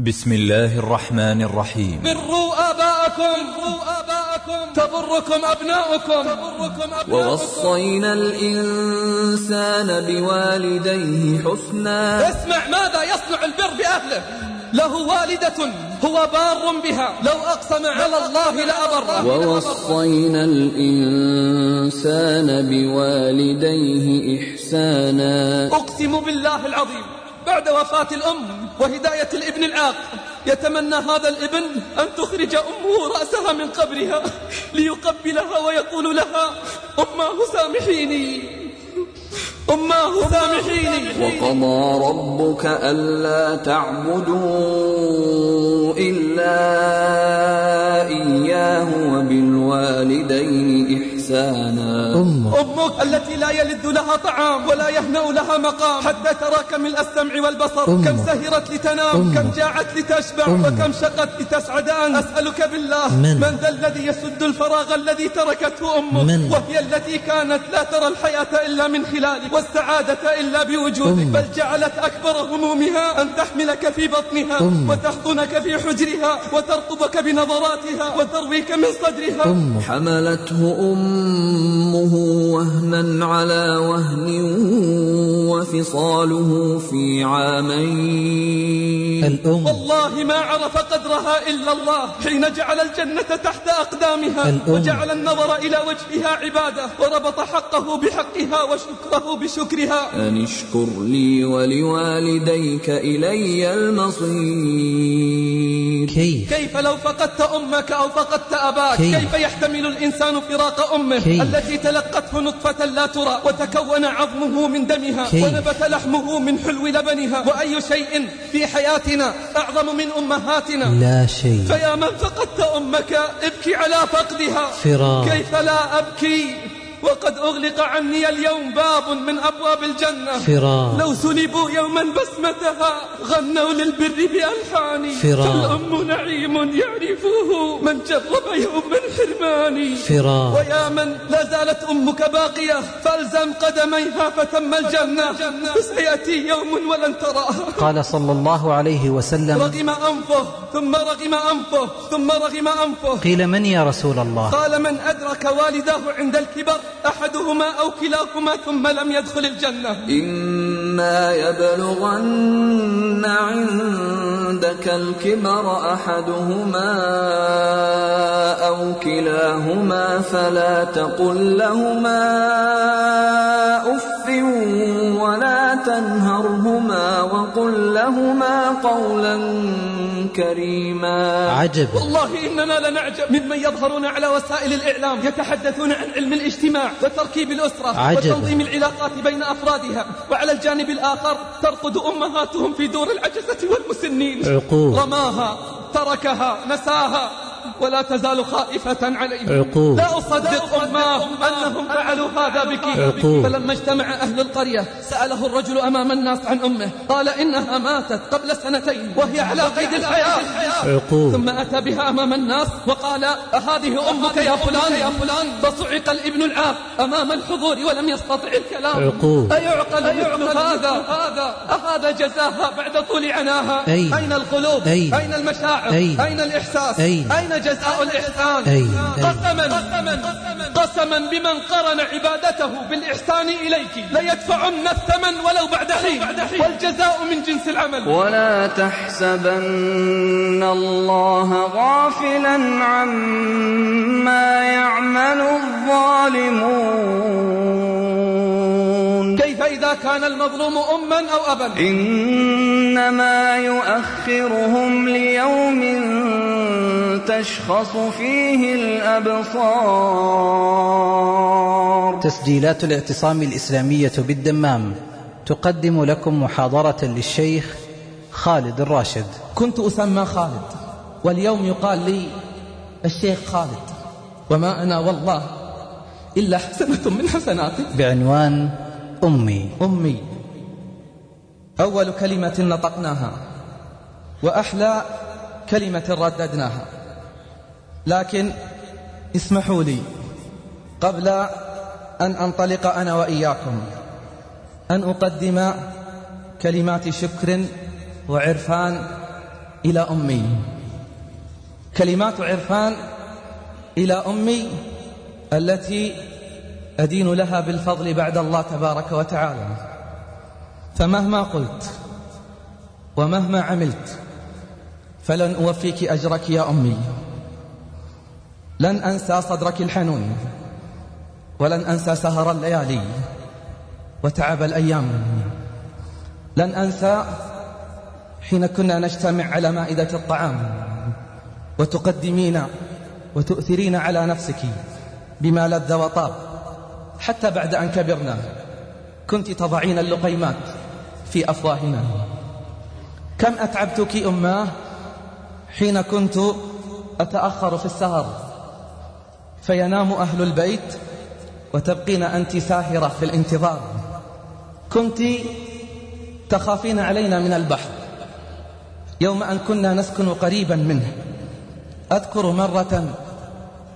بسم الله الرحمن الرحيم. بروا آباءكم آباءكم. تبركم أبناؤكم تبركم أبناؤكم. ووصينا الإنسان بوالديه حسنا. اسمع ماذا يصنع البر بأهله. له والدة هو بار بها. لو أقسم على الله لأبره. ووصينا الإنسان بوالديه إحسانا. أقسم بالله العظيم. بعد وفاة الأم وهداية الابن العاق يتمنى هذا الابن أن تخرج أمه رأسها من قبرها ليقبلها ويقول لها أماه سامحيني. أماه سامحيني. وقضى ربك ألا تعبدوا إلا إياه وبالوالدين إحسانا. أمك. التي لا يلد لها طعام ولا يهنأ لها مقام. حتى تراك من السمع والبصر. كم سهرت لتنام. كم جاعت لتشبع. وكم شقت لتسعد أنت أسألك بالله. من؟ من ذا الذي يسد الفراغ الذي تركته أمك؟ من؟ وهي التي كانت لا ترى الحياة إلا من خلالك والسعادة إلا بوجودك. بل جعلت أكبر همومها أن تحملك في بطنها. أم. وتحضنك في حجرها. وترقبك بنظراتها. وترويك من صدرها. أم حملته أمه وهنا على وهن وفصاله في عامين الأم. والله ما عرف قدرها إلا الله حين جعل الجنة تحت أقدامها الأم. وجعل النظر إلى وجهها عبادة وربط حقه بحقها وشكره بشكرها. أن اشكر لي ولوالديك إلي المصير كيف؟ كيف لو فقدت أمك أو فقدت أباك؟ كيف؟ كيف يحتمل الإنسان فراق أمه؟ كيف؟ التي تلقته نطفة لا ترى وتكون عظمه من دمها كيف؟ ونبت لحمه من حلو لبنها وأي شيء في حياتنا أعظم من أمهاتنا لا شيء فيا من فقدت أمك ابكي على فقدها فراق. كيف لا أبكي وقد أغلق عني اليوم باب من أبواب الجنة. فراق. لو سلبوا يوما بسمتها غنوا للبر بألحان فراق. فالأم نعيم يعرفه من جرب يوما حرماني. فراق. ويا من لا زالت أمك باقية فالزم قدميها فتم الجنة. فسيأتي يوم ولن تراها. قال صلى الله عليه وسلم. رغم أنفه ثم رغم أنفه ثم رغم أنفه. قيل من يا رسول الله؟ قال من أدرك والداه عند الكبر؟ أحدهما أو كلاهما ثم لم يدخل الجنة. إما يبلغن عندك الكبر أحدهما أو كلاهما فلا تقل لهما أف ولا تنهرهما وقل لهما قولا كريما عجب والله إننا لنعجب ممن يظهرون على وسائل الإعلام يتحدثون عن علم الاجتماع وتركيب الأسرة عجب. وتنظيم العلاقات بين أفرادها وعلى الجانب الآخر ترقد أمهاتهم في دور العجزة والمسنين عقول. رماها تركها نساها ولا تزال خائفة عليه عقول. لا أصدق أماه أنهم فعلوا هذا بك. فلما اجتمع أهل القرية سأله الرجل أمام الناس عن أمه. قال إنها ماتت قبل سنتين وهي على قيد الحياة. عقول. ثم أتى بها أمام الناس وقال أهذه أمك يا فلان؟ يا فلان. فصعق الابن العاق أمام الحضور ولم يستطع الكلام. عقول. أيعقل مثل هذا؟ هذا. أهذا جزاها بعد طول عناها؟ أين؟ أين القلوب؟ أين؟ أين المشاعر؟ أين؟ أين الإحساس؟ أين؟ جزاء الإحسان؟ أين؟ قسما قسما بمن قرن عبادته بالإحسان إليك. ليدفعن الثمن ولو بعد حين. والجزاء من جنس العمل. ولا تحسبن الله غافلا عما يعمل الظالمون. كيف إذا كان المظلوم أما أو أبا؟ إنما يؤخرهم ليوم تشخص فيه الأبصار. تسجيلات الاعتصام الإسلامية بالدمام تقدم لكم محاضرة للشيخ خالد الراشد. كنت أسمى خالد واليوم يقال لي الشيخ خالد وما أنا والله إلا حسنة من حسناتي. بعنوان أمي. أمي. أول كلمة نطقناها وأحلى كلمة رددناها. لكن اسمحوا لي قبل أن أنطلق أنا وإياكم أن أقدم كلمات شكر وعرفان إلى أمي. كلمات عرفان إلى أمي التي أدين لها بالفضل بعد الله تبارك وتعالى. فمهما قلت ومهما عملت فلن أوفيك أجرك يا أمي. لن أنسى صدرك الحنون ولن أنسى سهر الليالي وتعب الأيام. لن أنسى حين كنا نجتمع على مائدة الطعام وتقدمين وتؤثرين على نفسك بما لذ وطاب. حتى بعد أن كبرنا كنت تضعين اللقيمات في أفواهنا. كم أتعبتك أماه حين كنت أتأخر في السهر؟ فينام أهل البيت وتبقين أنت ساهرة في الانتظار. كنت تخافين علينا من البحر. يوم أن كنا نسكن قريبا منه. أذكر مرة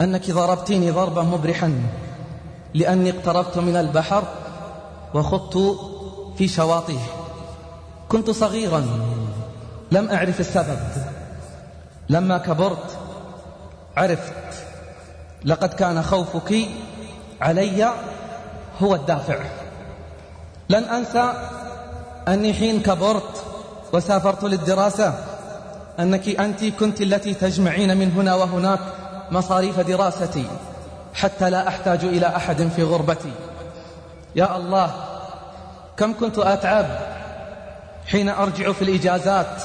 أنك ضربتيني ضربا مبرحا لأني اقتربت من البحر وخضت في شواطئه. كنت صغيرا لم أعرف السبب. لما كبرت عرفت لقد كان خوفك علي هو الدافع. لن أنسى أني حين كبرت وسافرت للدراسة أنك أنت كنت التي تجمعين من هنا وهناك مصاريف دراستي حتى لا أحتاج إلى أحد في غربتي. يا الله كم كنت أتعب حين أرجع في الإجازات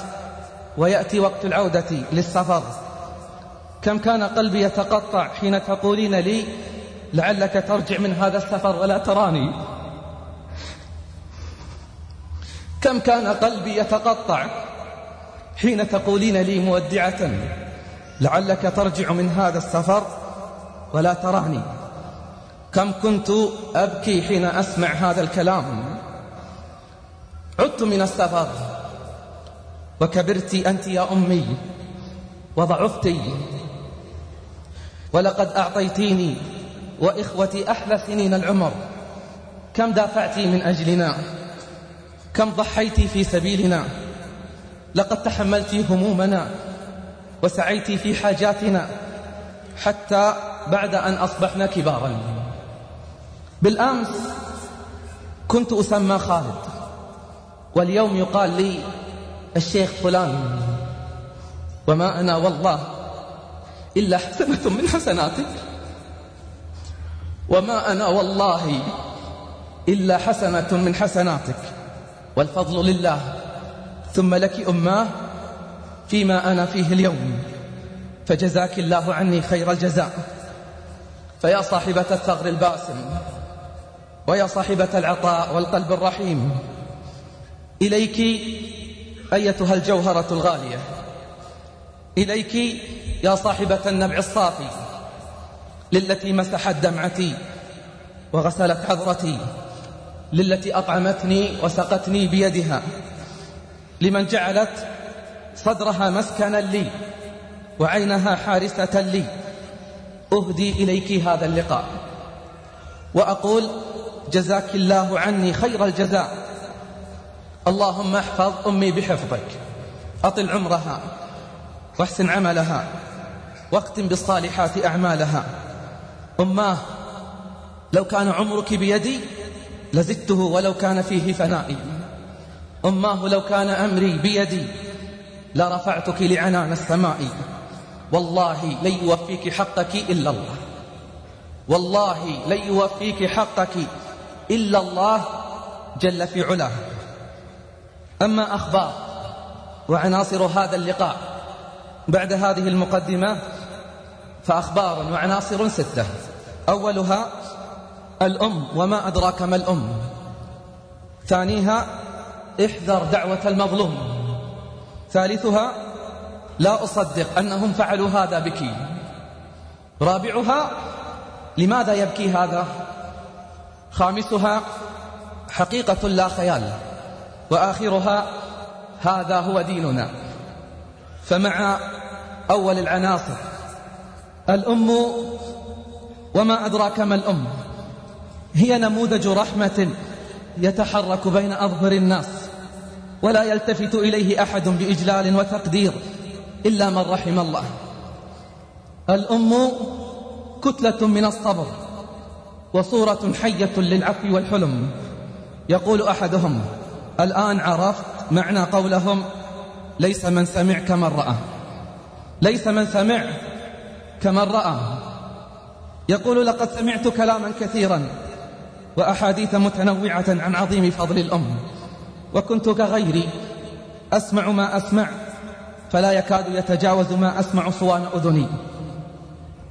ويأتي وقت العودة للسفر. كم كان قلبي يتقطع حين تقولين لي لعلك ترجع من هذا السفر ولا تراني. كم كان قلبي يتقطع حين تقولين لي مودعة لعلك ترجع من هذا السفر ولا تراني. كم كنت أبكي حين أسمع هذا الكلام. عدت من السفر وكبرت أنت يا أمي وضعفتي ولقد أعطيتيني وإخوتي أحلى سنين العمر. كم دافعت من أجلنا؟ كم ضحيت في سبيلنا؟ لقد تحملت همومنا وسعيت في حاجاتنا حتى بعد أن أصبحنا كبارا. بالأمس كنت أسمى خالد واليوم يقال لي الشيخ فلان. وما أنا والله إلا حسنة من حسناتك. وما أنا والله إلا حسنة من حسناتك. والفضل لله. ثم لك أماه فيما أنا فيه اليوم. فجزاك الله عني خير الجزاء. فيا صاحبة الثغر الباسم. ويا صاحبة العطاء والقلب الرحيم. إليك أيتها الجوهرة الغالية. إليك يا صاحبة النبع الصافي للتي مسحت دمعتي وغسلت عذرتي للتي أطعمتني وسقتني بيدها لمن جعلت صدرها مسكنا لي وعينها حارسة لي. أهدي إليك هذا اللقاء وأقول جزاك الله عني خير الجزاء. اللهم احفظ أمي بحفظك. أطل عمرها واحسن عملها. واختم بالصالحات أعمالها. أماه لو كان عمرك بيدي لزدته ولو كان فيه فنائي أماه لو كان أمري بيدي لرفعتك لعنان السماء. والله لن يوفيك حقك إلا الله. والله لن يوفيك حقك إلا الله جل في علاه. أما أخبار وعناصر هذا اللقاء. بعد هذه المقدمة فأخبار وعناصر ستة. أولها الأم وما أدراك ما الأم. ثانيها احذر دعوة المظلوم. ثالثها لا أصدق أنهم فعلوا هذا بك. رابعها لماذا يبكي هذا؟ خامسها حقيقة لا خيال. وآخرها هذا هو ديننا. فمع أول العناصر الأم وما أدراك ما الأم. هي نموذج رحمة يتحرك بين أظهر الناس ولا يلتفت إليه أحد بإجلال وتقدير إلا من رحم الله. الأم كتلة من الصبر وصورة حية للعفو والحلم. يقول أحدهم الآن عرفت معنى قولهم ليس من سمع كمن رأى. ليس من سمع كمن رأى. يقول لقد سمعت كلاما كثيرا وأحاديث متنوعة عن عظيم فضل الأم وكنت كغيري أسمع ما أسمع فلا يكاد يتجاوز ما أسمع صوان أذني.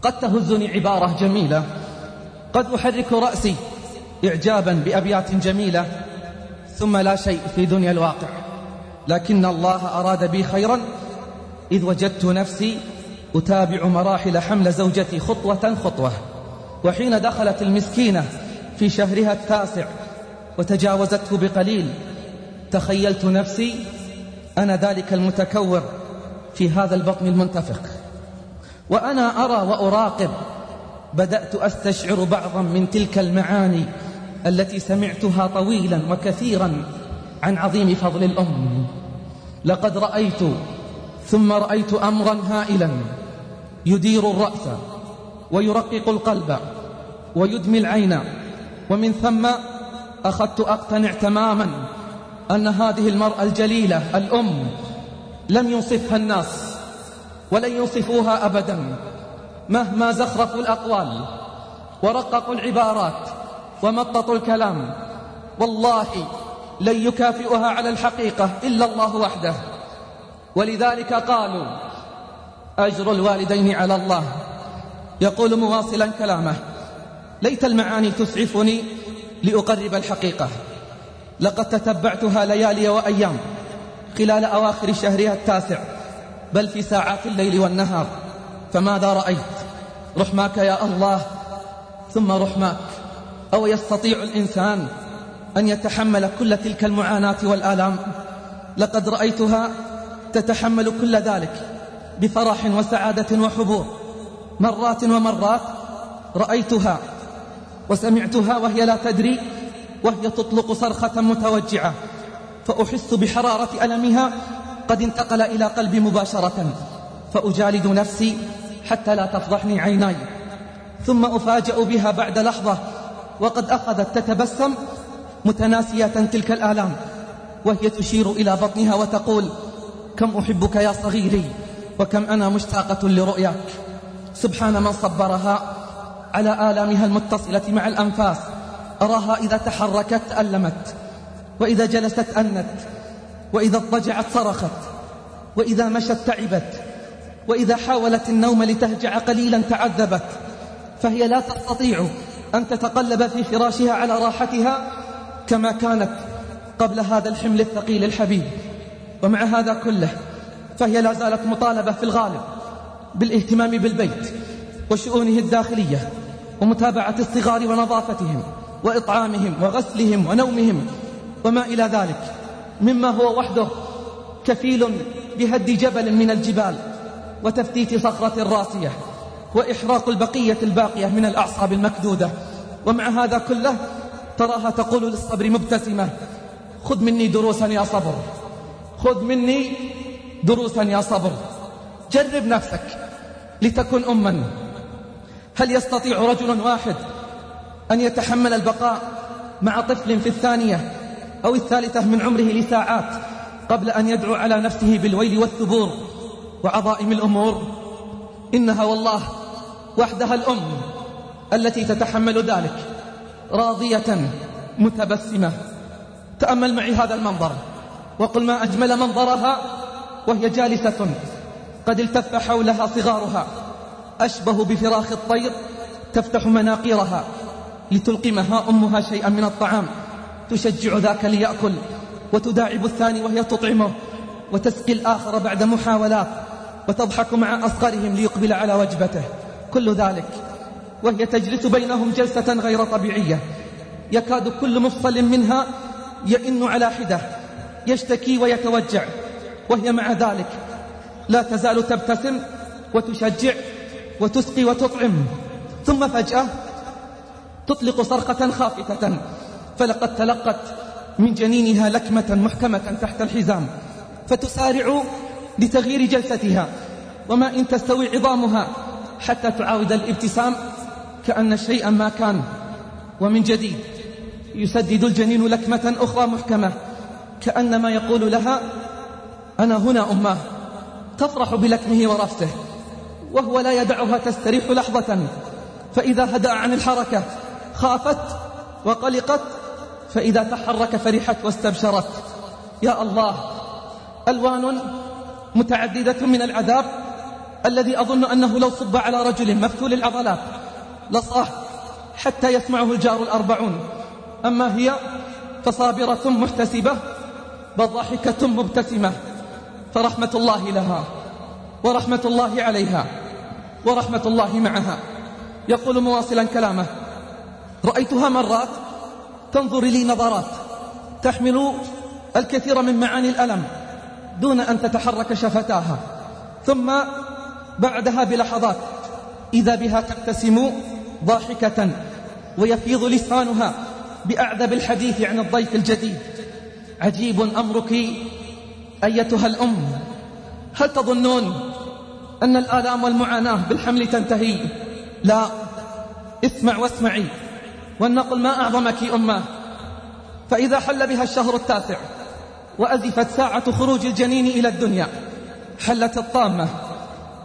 قد تهزني عبارة جميلة. قد أحرك رأسي إعجابا بأبيات جميلة. ثم لا شيء في دنيا الواقع. لكن الله أراد بي خيرا إذ وجدت نفسي أتابع مراحل حمل زوجتي خطوة خطوة وحين دخلت المسكينة في شهرها التاسع وتجاوزته بقليل تخيلت نفسي أنا ذلك المتكور في هذا البطن المنتفق وأنا أرى وأراقب بدأت أستشعر بعضا من تلك المعاني التي سمعتها طويلا وكثيرا عن عظيم فضل الأم. لقد رأيت ثم رأيت أمرا هائلا يدير الرأس ويرقق القلب ويدمي العين. ومن ثم أخذت أقتنع تماما أن هذه المرأة الجليلة الأم لم ينصفها الناس ولن ينصفوها أبدا مهما زخرفوا الأقوال ورققوا العبارات ومططوا الكلام. والله لن يكافئها على الحقيقة إلا الله وحده. ولذلك قالوا أجر الوالدين على الله. يقول مواصلا كلامه ليت المعاني تسعفني لأقرب الحقيقة. لقد تتبعتها ليالي وأيام خلال أواخر شهرها التاسع بل في ساعات الليل والنهار. فماذا رأيت؟ رحماك يا الله ثم رحماك. أو يستطيع الإنسان أن يتحمل كل تلك المعاناة والآلام؟ لقد رأيتها تتحمل كل ذلك. بفرح وسعادة وحبور مرات ومرات رأيتها وسمعتها وهي لا تدري وهي تطلق صرخة متوجعة. فأحس بحرارة ألمها قد انتقل إلى قلبي مباشرة. فأجالد نفسي حتى لا تفضحني عيناي. ثم أفاجأ بها بعد لحظة وقد أخذت تتبسم متناسية تلك الآلام. وهي تشير إلى بطنها وتقول كم أحبك يا صغيري؟ وكم أنا مشتاقة لرؤياك. سبحان من صبرها على آلامها المتصلة مع الأنفاس. أراها إذا تحركت تألمت وإذا جلست أنت وإذا اضطجعت صرخت وإذا مشت تعبت وإذا حاولت النوم لتهجع قليلا تعذبت. فهي لا تستطيع أن تتقلب في فراشها على راحتها كما كانت قبل هذا الحمل الثقيل الحبيب. ومع هذا كله فهي لا زالت مطالبة في الغالب بالاهتمام بالبيت وشؤونه الداخلية ومتابعة الصغار ونظافتهم وإطعامهم وغسلهم ونومهم وما إلى ذلك مما هو وحده كفيل بهد جبل من الجبال وتفتيت صخرة راسية وإحراق البقية الباقية من الأعصاب المكدودة. ومع هذا كله تراها تقول للصبر مبتسمة خذ مني دروسا يا صبر خذ مني دروسا يا صبر. جرب نفسك لتكن أما. هل يستطيع رجل واحد أن يتحمل البقاء مع طفل في الثانية أو الثالثة من عمره لساعات قبل أن يدعو على نفسه بالويل والثبور وعظائم الأمور؟ إنها والله وحدها الأم التي تتحمل ذلك راضية متبسمة. تأمل معي هذا المنظر وقل ما أجمل منظرها وهي جالسة قد التف حولها صغارها أشبه بفراخ الطير تفتح مناقيرها لتلقمها أمها شيئا من الطعام تشجع ذاك ليأكل وتداعب الثاني وهي تطعمه وتسقي الآخر بعد محاولات وتضحك مع أصغرهم ليقبل على وجبته. كل ذلك وهي تجلس بينهم جلسة غير طبيعية. يكاد كل مفصل منها يئن على حدة يشتكي ويتوجع. وهي مع ذلك. لا تزال تبتسم وتشجع وتسقي وتطعم. ثم فجأة تطلق صرخة خافتة. فلقد تلقت من جنينها لكمة محكمة تحت الحزام. فتسارع لتغيير جلستها. وما إن تستوي عظامها حتى تعاود الابتسام كأن شيئا ما كان. ومن جديد يسدد الجنين لكمة أخرى محكمة. كأنما يقول لها أنا هنا أماه تفرح بلكمه ورفسه وهو لا يدعها تستريح لحظة فإذا هدأ عن الحركة خافت وقلقت فإذا تحرك فرحت واستبشرت. يا الله ألوان متعددة من العذاب الذي أظن أنه لو صب على رجل مفتول العضلات لصاح حتى يسمعه الجار الأربعون. أما هي فصابرة محتسبة بل ضاحكة مبتسمة. فرحمة الله لها ورحمة الله عليها ورحمة الله معها. يقول مواصلا كلامه رأيتها مرات تنظر لي نظرات تحمل الكثير من معاني الألم دون أن تتحرك شفتاها ثم بعدها بلحظات إذا بها تبتسم ضاحكة ويفيض لسانها بأعذب الحديث عن الضيف الجديد. عجيب أمرك أيتها الأم هل تظنون أن الآلام والمعاناة بالحمل تنتهي؟ لا اسمع واسمعي ولنقل ما أعظمك أمة. فإذا حل بها الشهر التاسع وأزفت ساعة خروج الجنين إلى الدنيا حلت الطامة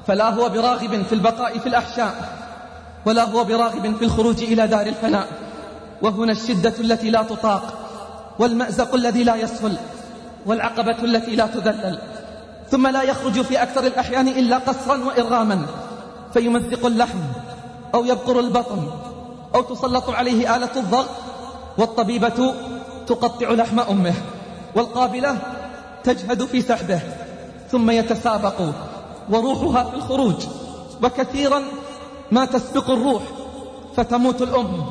فلا هو براغب في البقاء في الأحشاء ولا هو براغب في الخروج إلى دار الفناء. وهنا الشدة التي لا تطاق والمأزق الذي لا يسهل والعقبة التي لا تذلل. ثم لا يخرج في أكثر الأحيان إلا قصرا وإرغاما. فيمزق اللحم أو يبقر البطن أو تسلط عليه آلة الضغط. والطبيبة تقطع لحم أمه. والقابلة تجهد في سحبه. ثم يتسابق. وروحها في الخروج. وكثيرا ما تسبق الروح. فتموت الأم.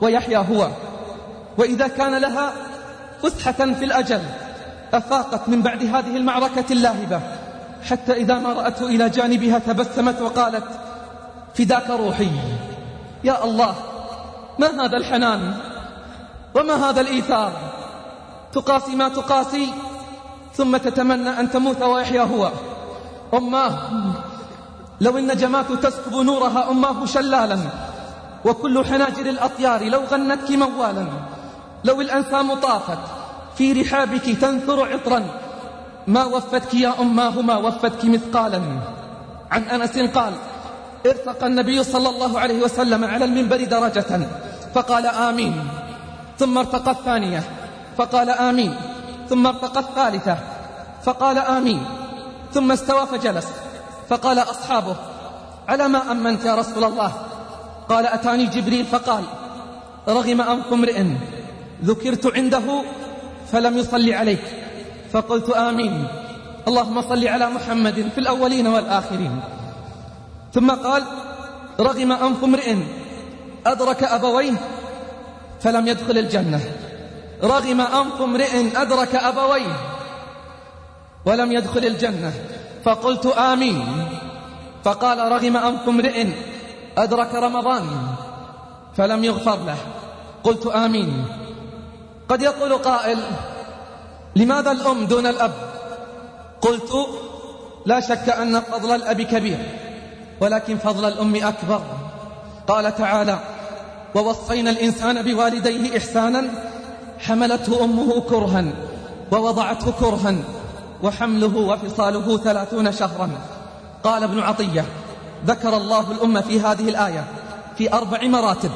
ويحيا هو. وإذا كان لها فسحة في الأجل. أفاقت من بعد هذه المعركة اللاهبة. حتى إذا ما رأته إلى جانبها تبسمت وقالت فداك روحي. يا الله ما هذا الحنان؟ وما هذا الإيثار؟ تقاسي ما تقاسي ثم تتمنى أن تموت ويحيا هو. أماه لو النجمات تسكب نورها أماه شلالا. وكل حناجر الأطيار لو غنتك موالا. لو الأنسام طافت في رحابك تنثر عطرا. ما وفتك يا أماه ما وفتك مثقالا. عن أنس قال ارتقى النبي صلى الله عليه وسلم على المنبر درجة. فقال آمين. ثم ارتقى الثانية. فقال آمين. ثم ارتقى الثالثة. فقال آمين. ثم استوى فجلس. فقال أصحابه على ما أمنت يا رسول الله؟ قال أتاني جبريل فقال رغم أنف امرئ ذكرت عنده فلم يصلي عليك. فقلت آمين. اللهم صل على محمد في الأولين والآخرين. ثم قال رغم أنف امرئ أدرك أبويه فلم يدخل الجنة. رغم أنف امرئ أدرك أبويه ولم يدخل الجنة. فقلت آمين. فقال رغم أنف امرئ أدرك رمضان فلم يغفر له. قلت آمين. قد يقول قائل لماذا الأم دون الأب؟ قلت لا شك أن فضل الأب كبير ولكن فضل الأم أكبر. قال تعالى ووصينا الإنسان بوالديه إحسانا حملته أمه كرها ووضعته كرها وحمله وفصاله ثلاثون شهرا. قال ابن عطية ذكر الله الأمة في هذه الآية في أربع مراتب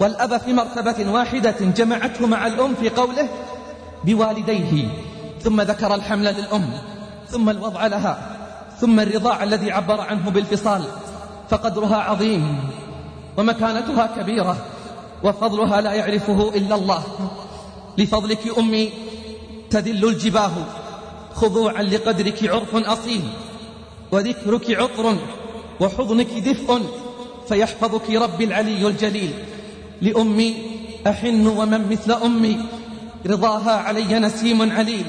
والأب في مرتبة واحدة جمعته مع الأم في قوله بوالديه ثم ذكر الحمل للأم ثم الوضع لها ثم الرضاع الذي عبر عنه بالفصال فقدرها عظيم ومكانتها كبيرة وفضلها لا يعرفه إلا الله. لفضلك أمي تذل الجباه خضوعا لقدرك عرف أصيل وذكرك عطر وحضنك دفء فيحفظك ربي العلي الجليل. لأمي أحن ومن مثل أمي. رضاها علي نسيم عليل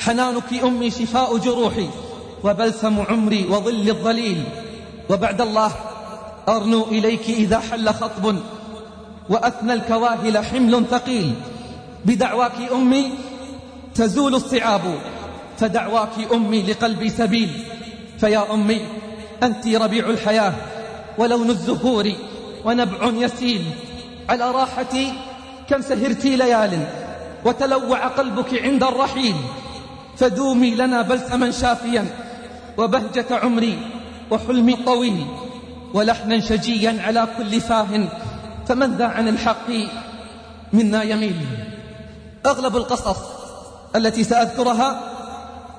حنانك أمي شفاء جروحي. وبلسم عمري وظل الظليل. وبعد الله أرنو إليك إذا حل خطب. وأثنى الكواهل حمل ثقيل. بدعواك أمي تزول الصعاب. فدعواك أمي لقلبي سبيل. فيا أمي أنت ربيع الحياة. ولون الزهور ونبع يسيل. على راحتي كم سهرت ليال وتلوع قلبك عند الرحيل. فدومي لنا بلسما شافيا وبهجة عمري وحلمي طويل ولحنا شجيا على كل فاه. فمن ذا عن الحق منا يميل. أغلب القصص التي سأذكرها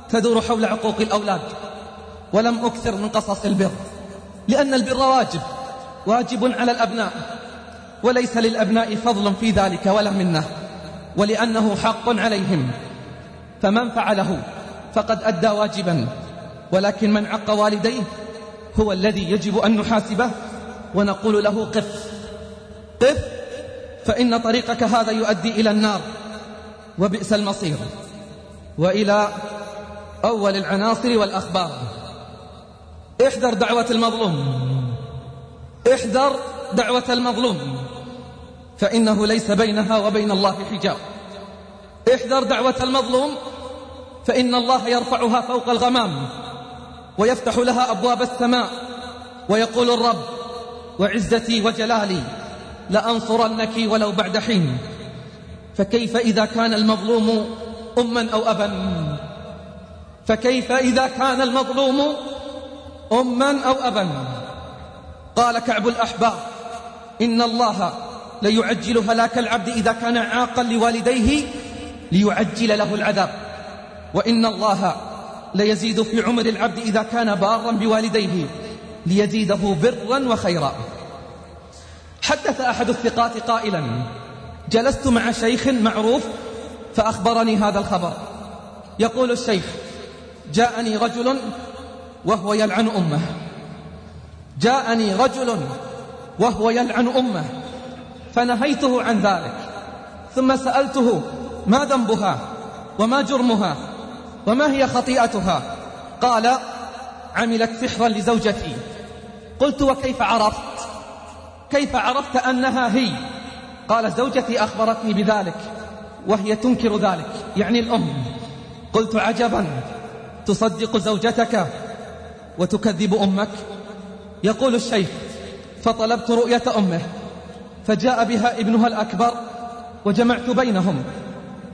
تدور حول عقوق الأولاد ولم أكثر من قصص البر لأن البر واجب واجب على الأبناء. وليس للأبناء فضل في ذلك ولا منه ولأنه حق عليهم. فمن فعله فقد أدى واجبا ولكن من عق والديه هو الذي يجب أن نحاسبه ونقول له قف. قف فإن طريقك هذا يؤدي إلى النار وبئس المصير. وإلى أول العناصر والأخبار. احذر دعوة المظلوم. احذر دعوة المظلوم. فإنه ليس بينها وبين الله حجاب. احذر دعوة المظلوم فإن الله يرفعها فوق الغمام ويفتح لها أبواب السماء ويقول الرب وعزتي وجلالي لأنصرنك ولو بعد حين. فكيف إذا كان المظلوم أما أو أبا؟ فكيف إذا كان المظلوم أما أو أبا؟ قال كعب الأحبار إن الله ليعجل هلاك العبد إذا كان عاقا لوالديه ليعجل له العذاب. وإن الله ليزيد في عمر العبد إذا كان بارا بوالديه ليزيده برا وخيرا. حدث أحد الثقات قائلا جلست مع شيخ معروف فأخبرني هذا الخبر. يقول الشيخ جاءني رجل وهو يلعن أمه. جاءني رجل وهو يلعن أمه. فنهيته عن ذلك. ثم سألته ما ذنبها؟ وما جرمها؟ وما هي خطيئتها? قال عملت سحرا لزوجتي. قلت وكيف عرفت؟ كيف عرفت أنها هي؟ قال زوجتي أخبرتني بذلك وهي تنكر ذلك يعني الأم. قلت عجبا تصدق زوجتك وتكذب أمك؟ يقول الشيخ فطلبت رؤية أمه. فجاء بها ابنها الأكبر وجمعت بينهم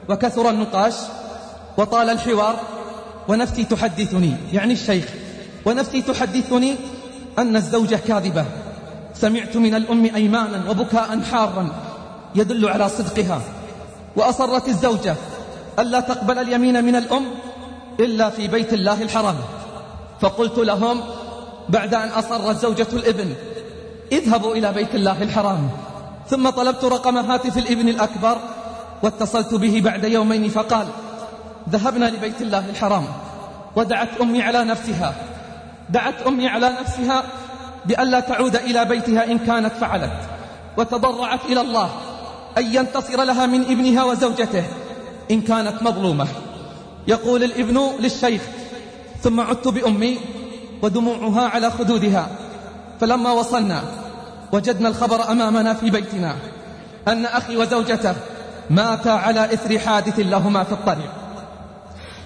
وكثر النقاش وطال الحوار ونفسي تحدثني يعني الشيخ ونفسي تحدثني أن الزوجة كاذبة. سمعت من الأم أيمانا وبكاء حارا يدل على صدقها وأصرت الزوجة ألا تقبل اليمين من الأم إلا في بيت الله الحرام. فقلت لهم بعد أن أصرت زوجة الإبن اذهبوا إلى بيت الله الحرام. ثم طلبت رقم هاتف الابن الأكبر واتصلت به بعد يومين فقال ذهبنا لبيت الله الحرام. ودعت أمي على نفسها. دعت أمي على نفسها بألا تعود إلى بيتها إن كانت فعلت. وتضرعت إلى الله أن ينتصر لها من ابنها وزوجته إن كانت مظلومة. يقول الابن للشيخ ثم عدت بأمي ودموعها على خدودها فلما وصلنا وجدنا الخبر أمامنا في بيتنا. أن أخي وزوجته ماتا على إثر حادث لهما في الطريق.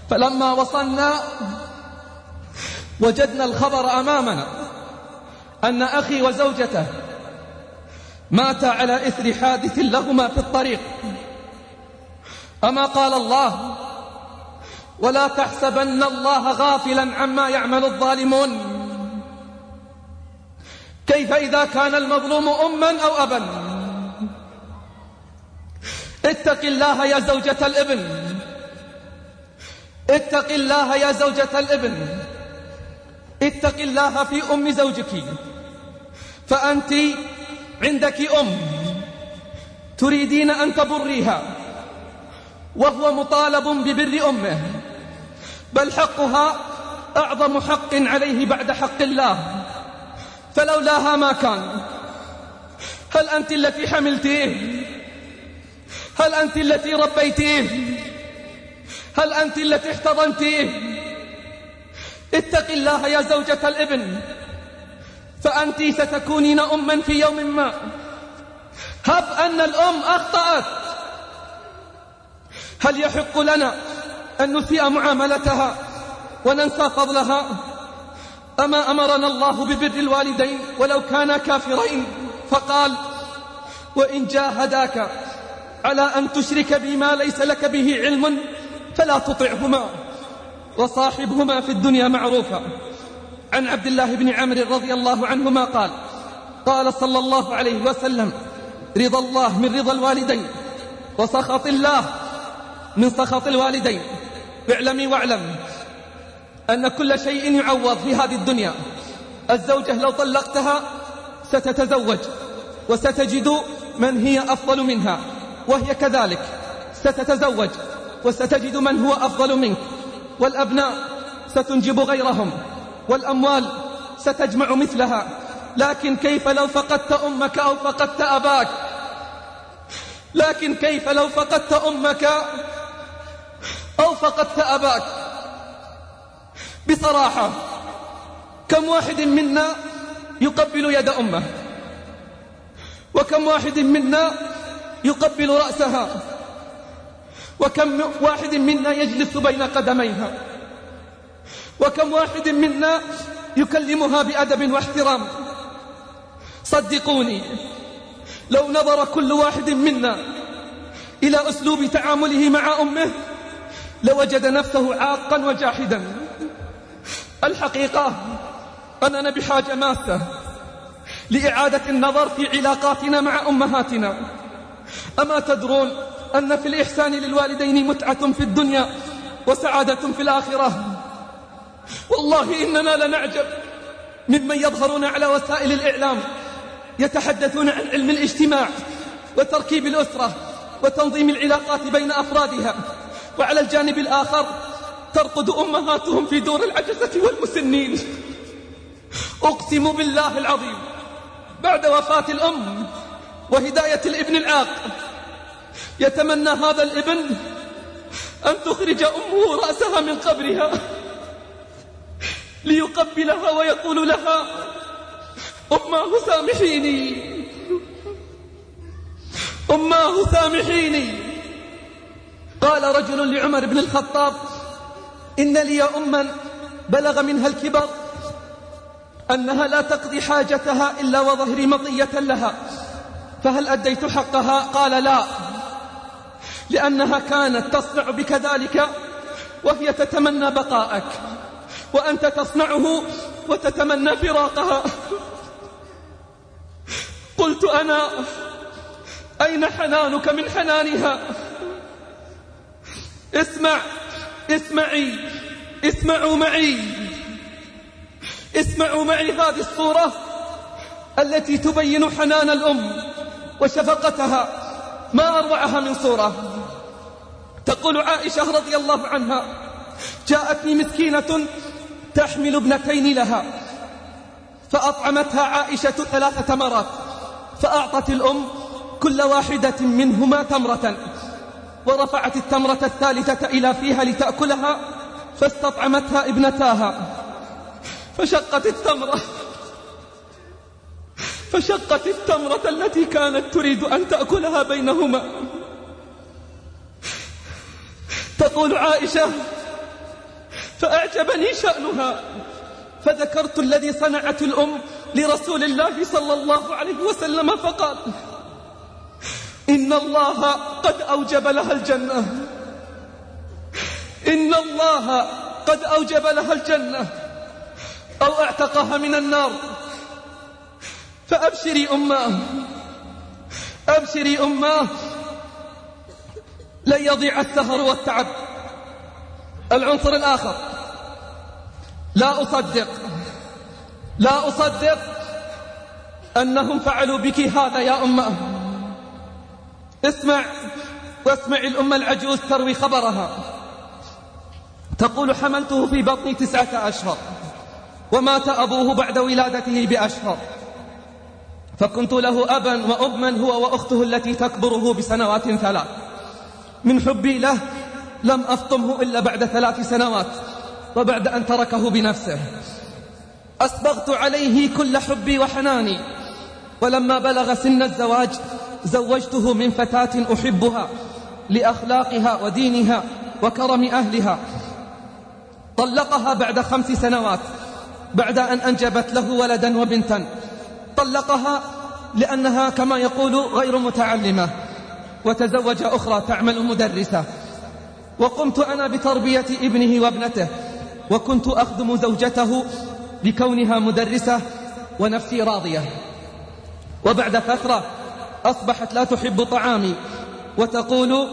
فلما وصلنا وجدنا الخبر أمامنا أن أخي وزوجته ماتا على إثر حادث لهما في الطريق. أما قال الله ولا تحسبن الله غافلا عما يعمل الظالمون. كيف إذا كان المظلوم أما أو أبا؟ اتق الله يا زوجة الابن اتق الله يا زوجة الابن اتق الله في أم زوجك. فأنت عندك أم تريدين أن تبريها وهو مطالب ببر أمه. بل حقها أعظم حق عليه بعد حق الله. فلولاها ما كان. هل أنت التي حملتيه؟ هل أنت التي ربيتيه؟ هل أنت التي احتضنتيه؟ اتق الله يا زوجة الابن فأنت ستكونين أما في يوم ما. هب أن الأم أخطأت. هل يحق لنا أن نسيء معاملتها وننسى فضلها؟ أما أمرنا الله ببر الوالدين ولو كانا كافرين؟ فقال وإن جاهداك على أن تشرك بما ليس لك به علم فلا تطعهما وصاحبهما في الدنيا معروفا. عن عبد الله بن عمرو رضي الله عنهما قال قال صلى الله عليه وسلم رضا الله من رضا الوالدين وسخط الله من سخط الوالدين. اعلمي واعلم أن كل شيء يعوض في هذه الدنيا. الزوجة لو طلقتها ستتزوج وستجد من هي أفضل منها وهي كذلك. ستتزوج وستجد من هو أفضل منك. والأبناء ستنجب غيرهم والأموال ستجمع مثلها. لكن كيف لو فقدت أمك أو فقدت أباك؟ لكن كيف لو فقدت أمك أو فقدت أباك؟ بصراحة كم واحد منا يقبل يد أمه؟ وكم واحد منا يقبل رأسها؟ وكم واحد منا يجلس بين قدميها؟ وكم واحد منا يكلمها بأدب واحترام؟ صدقوني لو نظر كل واحد منا إلى أسلوب تعامله مع أمه لوجد نفسه عاقا وجاحدا. الحقيقة أننا بحاجة ماسة لإعادة النظر في علاقاتنا مع أمهاتنا. أما تدرون أن في الإحسان للوالدين متعة في الدنيا وسعادة في الآخرة؟ والله إننا لنعجب ممن يظهرون على وسائل الإعلام يتحدثون عن علم الاجتماع وتركيب الأسرة وتنظيم العلاقات بين أفرادها وعلى الجانب الآخر ترقد أمهاتهم في دور العجزة والمسنين. أقسم بالله العظيم بعد وفاة الأم وهداية الابن العاق يتمنى هذا الابن أن تخرج أمه رأسها من قبرها ليقبلها ويقول لها أماه سامحيني أماه سامحيني. قال رجل لعمر بن الخطاب إن لي أما بلغ منها الكبر أنها لا تقضي حاجتها إلا وظهري مطية لها. فهل أديت حقها؟ قال لا لأنها كانت تصنع بك ذلك وهي تتمنى بقاءك وأنت تصنعه وتتمنى فراقها. قلت أنا أين حنانك من حنانها؟ اسمع اسمعي اسمعوا معي. اسمعوا معي هذه الصورة التي تبين حنان الأم وشفقتها ما أروعها من صورة. تقول عائشة رضي الله عنها جاءتني مسكينة تحمل ابنتين لها فأطعمتها عائشة ثلاث تمرات فأعطت الأم كل واحدة منهما تمرة. ورفعت التمرة الثالثة إلى فيها لتأكلها فاستطعمتها ابنتاها. فشقت التمرة. فشقت التمرة التي كانت تريد أن تأكلها بينهما. تقول عائشة فأعجبني شأنها. فذكرت الذي صنعت الأم لرسول الله صلى الله عليه وسلم فقال إن الله قد أوجب لها الجنة. إن الله قد أوجب لها الجنة. أو اعتقها من النار. فأبشري أماه أبشري أماه لن يضيع السهر والتعب. العنصر الآخر. لا أصدق. لا أصدق أنهم فعلوا بك هذا يا أمة. اسمع واسمع الأمة العجوز تروي خبرها. تقول حملته في بطني تسعة أشهر ومات أبوه بعد ولادته بأشهر. فكنت له أبا وأما هو وأخته التي تكبره بسنوات ثلاث. من حبي له لم أفطمه إلا بعد ثلاث سنوات وبعد أن تركه بنفسه. أسبغت عليه كل حبي وحناني ولما بلغ سن الزواج زوجته من فتاة أحبها لأخلاقها ودينها وكرم أهلها. طلقها بعد خمس سنوات بعد أن أنجبت له ولدا وبنتا. طلقها لأنها كما يقول غير متعلمة. وتزوج أخرى تعمل مدرسة. وقمت أنا بتربية ابنه وابنته. وكنت أخدم زوجته لكونها مدرسة ونفسي راضية. وبعد فترة أصبحت لا تحب طعامي وتقول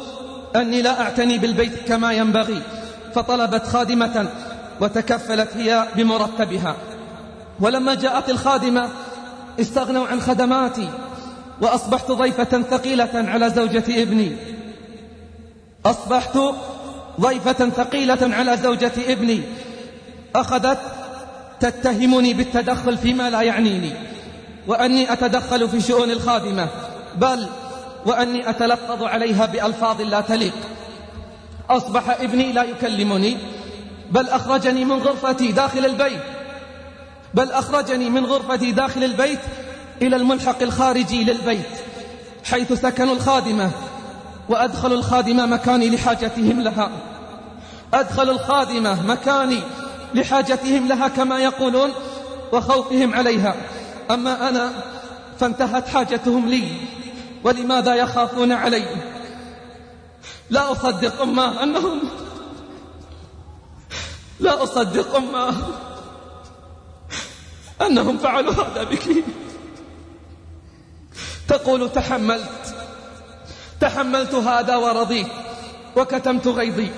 أني لا أعتني بالبيت كما ينبغي فطلبت خادمة وتكفلت هي بمرتبها. ولما جاءت الخادمة استغنوا عن خدماتي وأصبحت ضيفة ثقيلة على زوجة ابني. أصبحت ضيفة ثقيلة على زوجة ابني. أخذت تتهمني بالتدخل فيما لا يعنيني وأني أتدخل في شؤون الخادمة. بل وأني أتلفظ عليها بألفاظ لا تليق. أصبح ابني لا يكلمني بل أخرجني من غرفتي داخل البيت. بل أخرجني من غرفتي داخل البيت إلى الملحق الخارجي للبيت حيث سكن الخادمة وأدخل الخادمة مكاني لحاجتهم لها. أدخل الخادمة مكاني لحاجتهم لها كما يقولون وخوفهم عليها. أما أنا فانتهت حاجتهم لي. ولماذا يخافون علي؟ لا أصدق أمه أنهم لا أصدق أمه أنهم فعلوا هذا بك. تقول تحملت تحملت هذا ورضيت وكتمت غيظي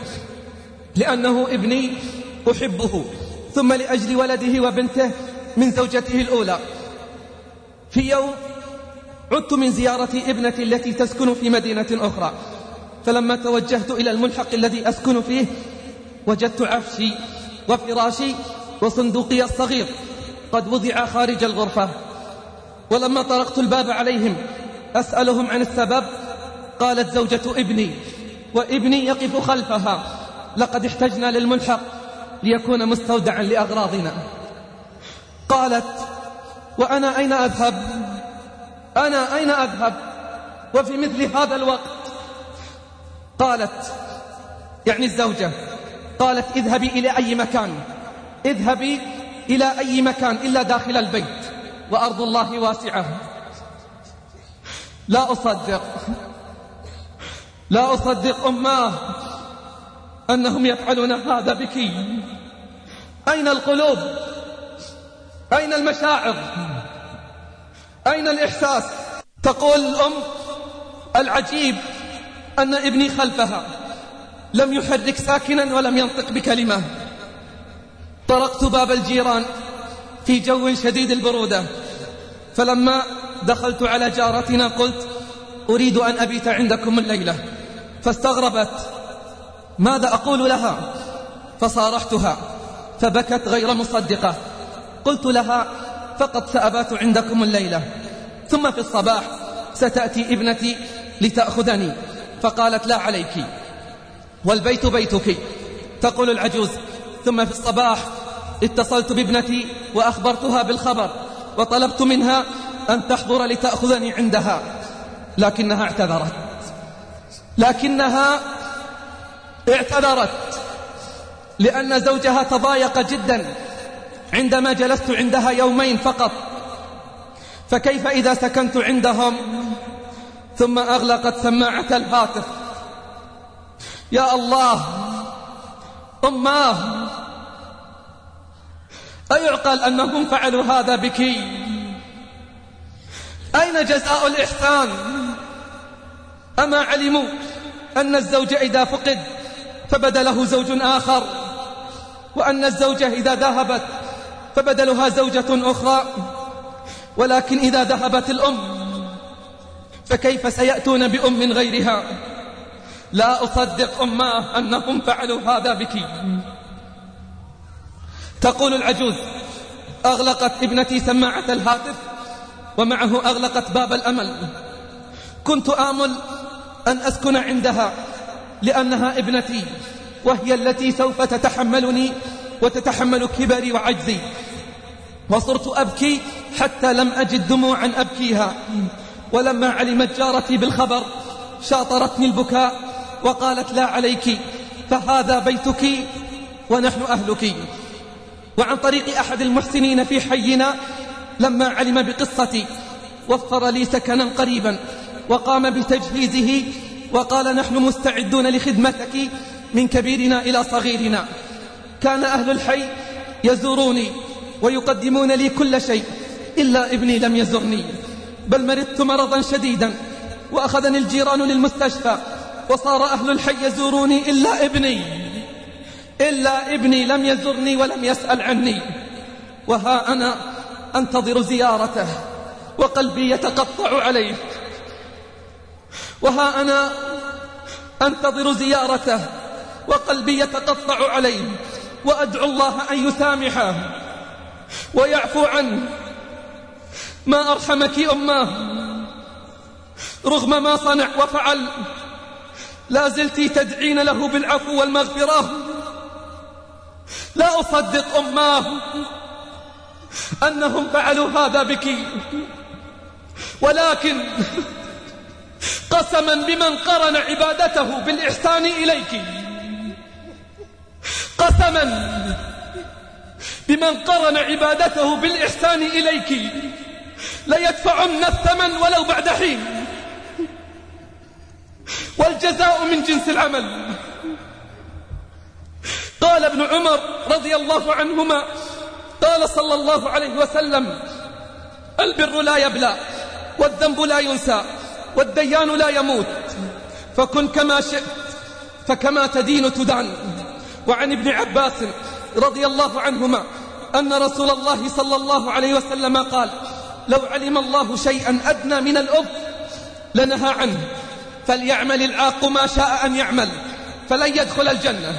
لأنه ابني أحبه ثم لأجل ولده وبنته من زوجته الأولى. في يوم عدت من زيارة ابنتي التي تسكن في مدينة أخرى. فلما توجهت إلى الملحق الذي أسكن فيه وجدت عفشي وفراشي وصندوقي الصغير قد وضع خارج الغرفة. ولما طرقت الباب عليهم أسألهم عن السبب قالت زوجة ابني وابني يقف خلفها لقد احتجنا للملحق ليكون مستودعا لأغراضنا. قالت وأنا أين أذهب؟ أنا أين أذهب؟ وفي مثل هذا الوقت. قالت يعني الزوجة قالت اذهبي إلى أي مكان. اذهبي إلى أي مكان إلا داخل البيت وأرض الله واسعة. لا أصدق. لا أصدق أماه أنهم يفعلون هذا بك. أين القلوب؟ أين المشاعر؟ أين الإحساس؟ تقول الأم العجيب أن ابني خلفها لم يحرك ساكنا ولم ينطق بكلمة. طرقت باب الجيران في جو شديد البرودة. فلما دخلت على جارتنا قلت أريد أن أبيت عندكم الليلة. فاستغربت ماذا أقول لها؟ فصارحتها فبكت غير مصدقة. قلت لها فقط سأبات عندكم الليلة. ثم في الصباح ستأتي ابنتي لتأخذني. فقالت لا عليك. والبيت بيتك. تقول العجوز. ثم في الصباح اتصلت بابنتي وأخبرتها بالخبر. وطلبت منها أن تحضر لتأخذني عندها. لكنها اعتذرت. لكنها اعتذرت. لأن زوجها تضايق جدا. عندما جلست عندها يومين فقط. فكيف إذا سكنت عندهم؟ ثم أغلقت سماعة الهاتف. يا الله أماه أيعقل أنهم فعلوا هذا بك؟ أين جزاء الإحسان؟ أما علموا أن الزوج إذا فقد فبدله زوج آخر وأن الزوجة إذا ذهبت فبدلها زوجة أخرى. ولكن إذا ذهبت الأم فكيف سيأتون بأم غيرها؟ لا أصدق أماه أنهم فعلوا هذا بك. تقول العجوز أغلقت ابنتي سماعة الهاتف ومعه أغلقت باب الأمل. كنت آمل أن أسكن عندها لأنها ابنتي وهي التي سوف تتحملني وتتحمل كبري وعجزي. وصرت أبكي حتى لم أجد دموعا أبكيها. ولما علمت جارتي بالخبر شاطرتني البكاء وقالت لا عليك فهذا بيتك ونحن أهلك. وعن طريق أحد المحسنين في حينا لما علم بقصتي وفر لي سكنا قريبا وقام بتجهيزه وقال نحن مستعدون لخدمتك من كبيرنا إلى صغيرنا. كان أهل الحي يزوروني ويقدمون لي كل شيء إلا ابني لم يزرني بل مرضت مرضا شديدا وأخذني الجيران للمستشفى وصار أهل الحي يزوروني إلا ابني إلا ابني لم يزرني ولم يسأل عني. وها أنا أنتظر زيارته وقلبي يتقطع عليه. وها أنا أنتظر زيارته وقلبي يتقطع عليه وأدعو الله أن يسامحه. ويعفو عنه ما أرحمك أماه رغم ما صنع وفعل لا زلت تدعين له بالعفو والمغفرة. لا أصدق أماه أنهم فعلوا هذا بك. ولكن قسما بمن قرن عبادته بالإحسان إليك. قسما بمن قرن عبادته بالإحسان إليك. ليدفعن الثمن ولو بعد حين. والجزاء من جنس العمل. قال ابن عمر رضي الله عنهما قال صلى الله عليه وسلم البر لا يبلى والذنب لا ينسى والديان لا يموت. فكن كما شئت فكما تدين تدان. وعن ابن عباس رضي الله عنهما أن رسول الله صلى الله عليه وسلم قال لو علم الله شيئا أدنى من الأب لنهى عنه فليعمل العاق ما شاء أن يعمل فلن يدخل الجنة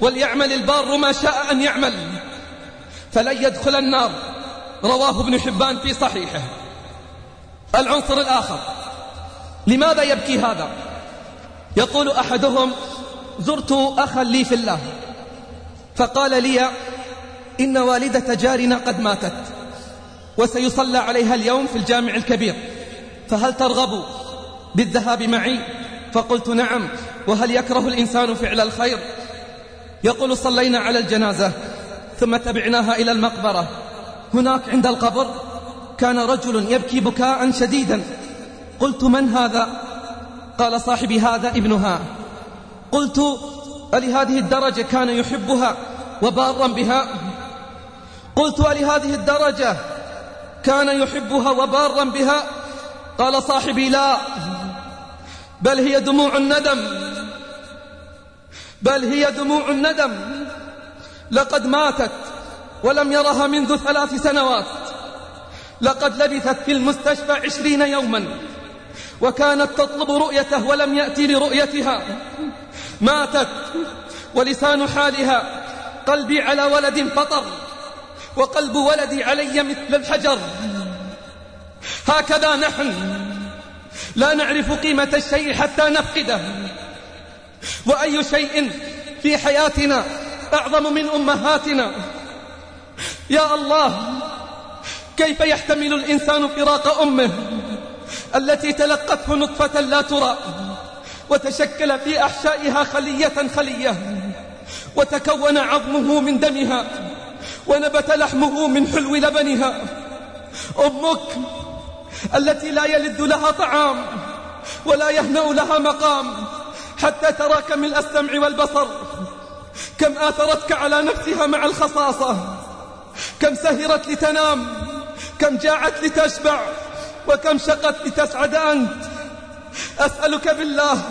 وليعمل البار ما شاء أن يعمل فلن يدخل النار. رواه ابن حبان في صحيحه. العنصر الآخر لماذا يبكي هذا؟ يقول أحدهم زرت أخا لي في الله. فقال لي إن والدة جارنا قد ماتت وسيصلى عليها اليوم في الجامع الكبير فهل ترغب بالذهاب معي؟ فقلت نعم وهل يكره الإنسان فعل الخير؟ يقول صلينا على الجنازة ثم تبعناها إلى المقبرة هناك عند القبر كان رجل يبكي بكاء شديدا قلت من هذا؟ قال صاحبي هذا ابنها قلت ألهذه الدرجة كان يحبها وبارا بها؟ قلت ألهذه الدرجة كان يحبها وبارا بها؟ قال صاحبي لا بل هي دموع الندم بل هي دموع الندم. لقد ماتت ولم يرها منذ ثلاث سنوات. لقد لبثت في المستشفى عشرين يوما وكانت تطلب رؤيته ولم يأتي لرؤيتها. ماتت ولسان حالها قلبي على ولد فطر وقلب ولدي علي مثل الحجر. هكذا نحن لا نعرف قيمة الشيء حتى نفقده. وأي شيء في حياتنا أعظم من أمهاتنا؟ يا الله كيف يحتمل الإنسان فراق أمه التي تلقته نطفة لا ترى؟ وتشكل في أحشائها خلية خلية وتكون عظمه من دمها ونبت لحمه من حلو لبنها. أمك التي لا يلد لها طعام ولا يهنأ لها مقام حتى تراك من السمع والبصر. كم آثرتك على نفسها مع الخصاصة؟ كم سهرت لتنام؟ كم جاعت لتشبع؟ وكم شقت لتسعد أنت؟ أسألك بالله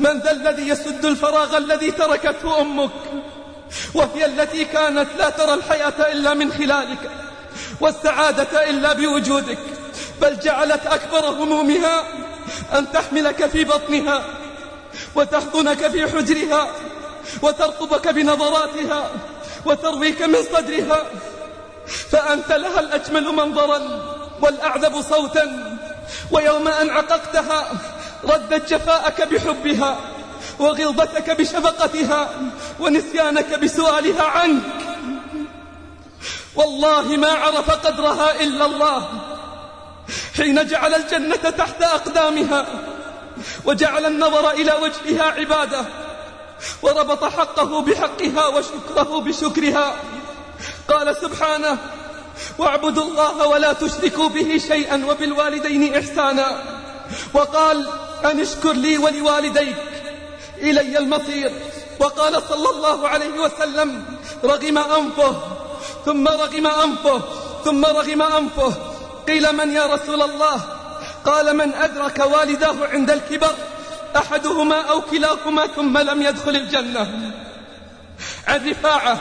من ذا الذي يسد الفراغ الذي تركته أمك؟ وهي التي كانت لا ترى الحياة إلا من خلالك والسعادة إلا بوجودك بل جعلت أكبر همومها أن تحملك في بطنها وتحضنك في حجرها وترقبك بنظراتها وترويك من صدرها. فأنت لها الأجمل منظرا والأعذب صوتا ويوم أن عققتها ردت جفاءك بحبها وغلظتك بشفقتها ونسيانك بسؤالها عنك. والله ما عرف قدرها إلا الله. حين جعل الجنة تحت أقدامها وجعل النظر إلى وجهها عبادة وربط حقه بحقها وشكره بشكرها. قال سبحانه واعبدوا الله ولا تشركوا به شيئا وبالوالدين إحسانا. وقال أن اشكر لي ولوالديك إلي المصير. وقال صلى الله عليه وسلم رغم أنفه ثم رغم أنفه ثم رغم أنفه. قيل من يا رسول الله؟ قال من أدرك والداه عند الكبر أحدهما أو كلاهما ثم لم يدخل الجنة. عن رفاعة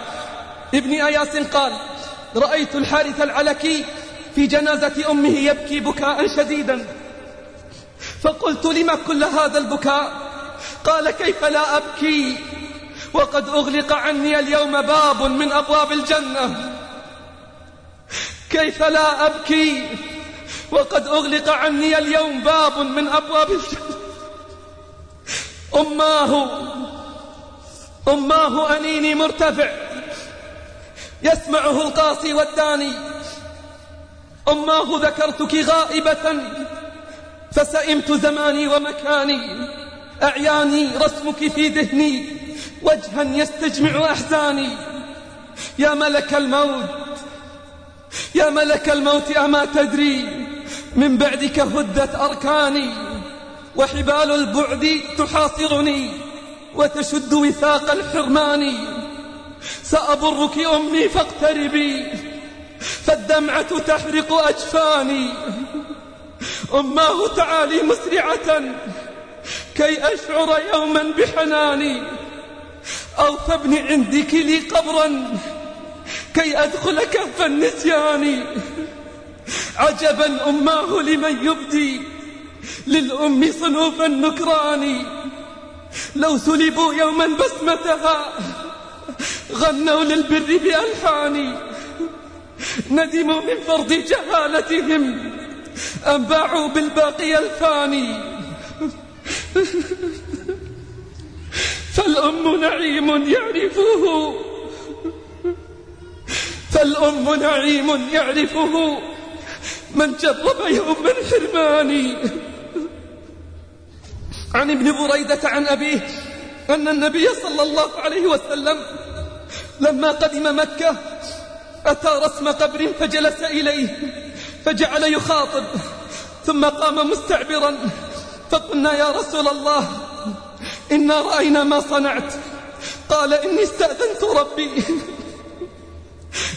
ابن أياس قال رأيت الحارث العلكي في جنازة أمه يبكي بكاء شديدا. فقلت لما كل هذا البكاء؟ قال كيف لا أبكي؟ وقد أغلق عني اليوم باب من أبواب الجنة. كيف لا أبكي؟ وقد أغلق عني اليوم باب من أبواب الجنة. أماه أماه أنيني مرتفع. يسمعه القاصي والداني. أماه ذكرتك غائبة. فسئمت زماني ومكاني. أعياني رسمك في ذهني وجها يستجمع أحزاني. يا ملك الموت يا ملك الموت أما تدري من بعدك هدت أركاني وحبال البعد تحاصرني وتشد وثاق الحرمان. سأبرك أمي فاقتربي فالدمعة تحرق أجفاني. أماه تعالي مسرعة. كي أشعر يوما بحناني أو فابن عندك لي قبرا. كي أدخل كهف النسيان. عجبا أماه لمن يبدي. للأم صنوف النكران. لو سلبوا يوما بسمتها غنوا للبر بألحان. ندموا من فرض جهالتهم. أم باعوا بالباقي ألفاني. فالأم نعيم يعرفه. فالأم نعيم يعرفه. من جرب يوم الحرمان عن ابن بريدة عن أبيه أن النبي صلى الله عليه وسلم لما قدم مكة أتى رسم قبر فجلس إليه. فجعل يخاطب ثم قام مستعبرا فقلنا يا رسول الله إنا رأينا ما صنعت قال إني استأذنت ربي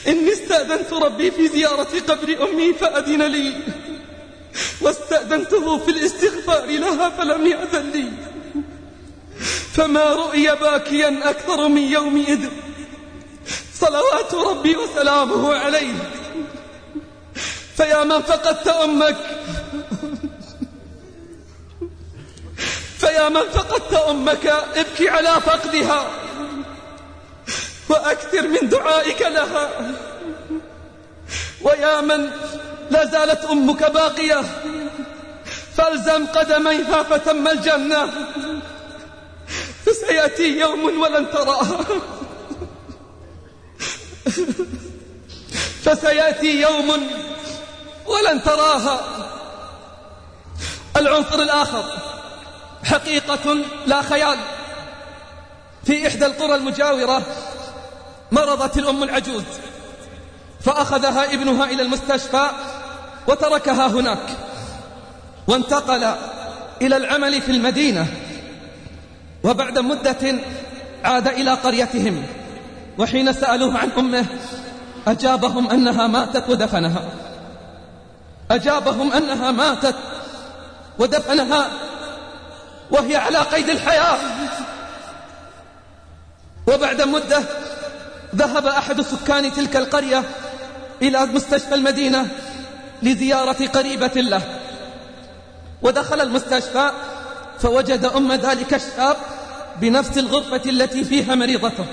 إني استأذنت ربي في زيارة قبر أمي فأذن لي واستأذنته في الاستغفار لها فلم يأذن لي فما رؤي باكيا أكثر من يومئذ صلوات ربي وسلامه عليه. فيا من فقدت أمك فيا من فقدت أمك ابكي على فقدها. وأكثر من دعائك لها. ويا من لا زالت أمك باقية. فالزم قدميها فتم الجنة. فسيأتي يوم ولن تراها. فسيأتي يوم ولن تراها. العنصر الآخر حقيقة لا خيال. في إحدى القرى المجاورة مرضت الأم العجوز فأخذها ابنها إلى المستشفى وتركها هناك وانتقل إلى العمل في المدينة وبعد مدة عاد إلى قريتهم وحين سألوه عن أمه أجابهم أنها ماتت ودفنها. أجابهم أنها ماتت ودفنها وهي على قيد الحياة. وبعد مدة ذهب أحد سكان تلك القرية إلى مستشفى المدينة لزيارة قريبة له. ودخل المستشفى فوجد أم ذلك الشاب بنفس الغرفة التي فيها مريضته.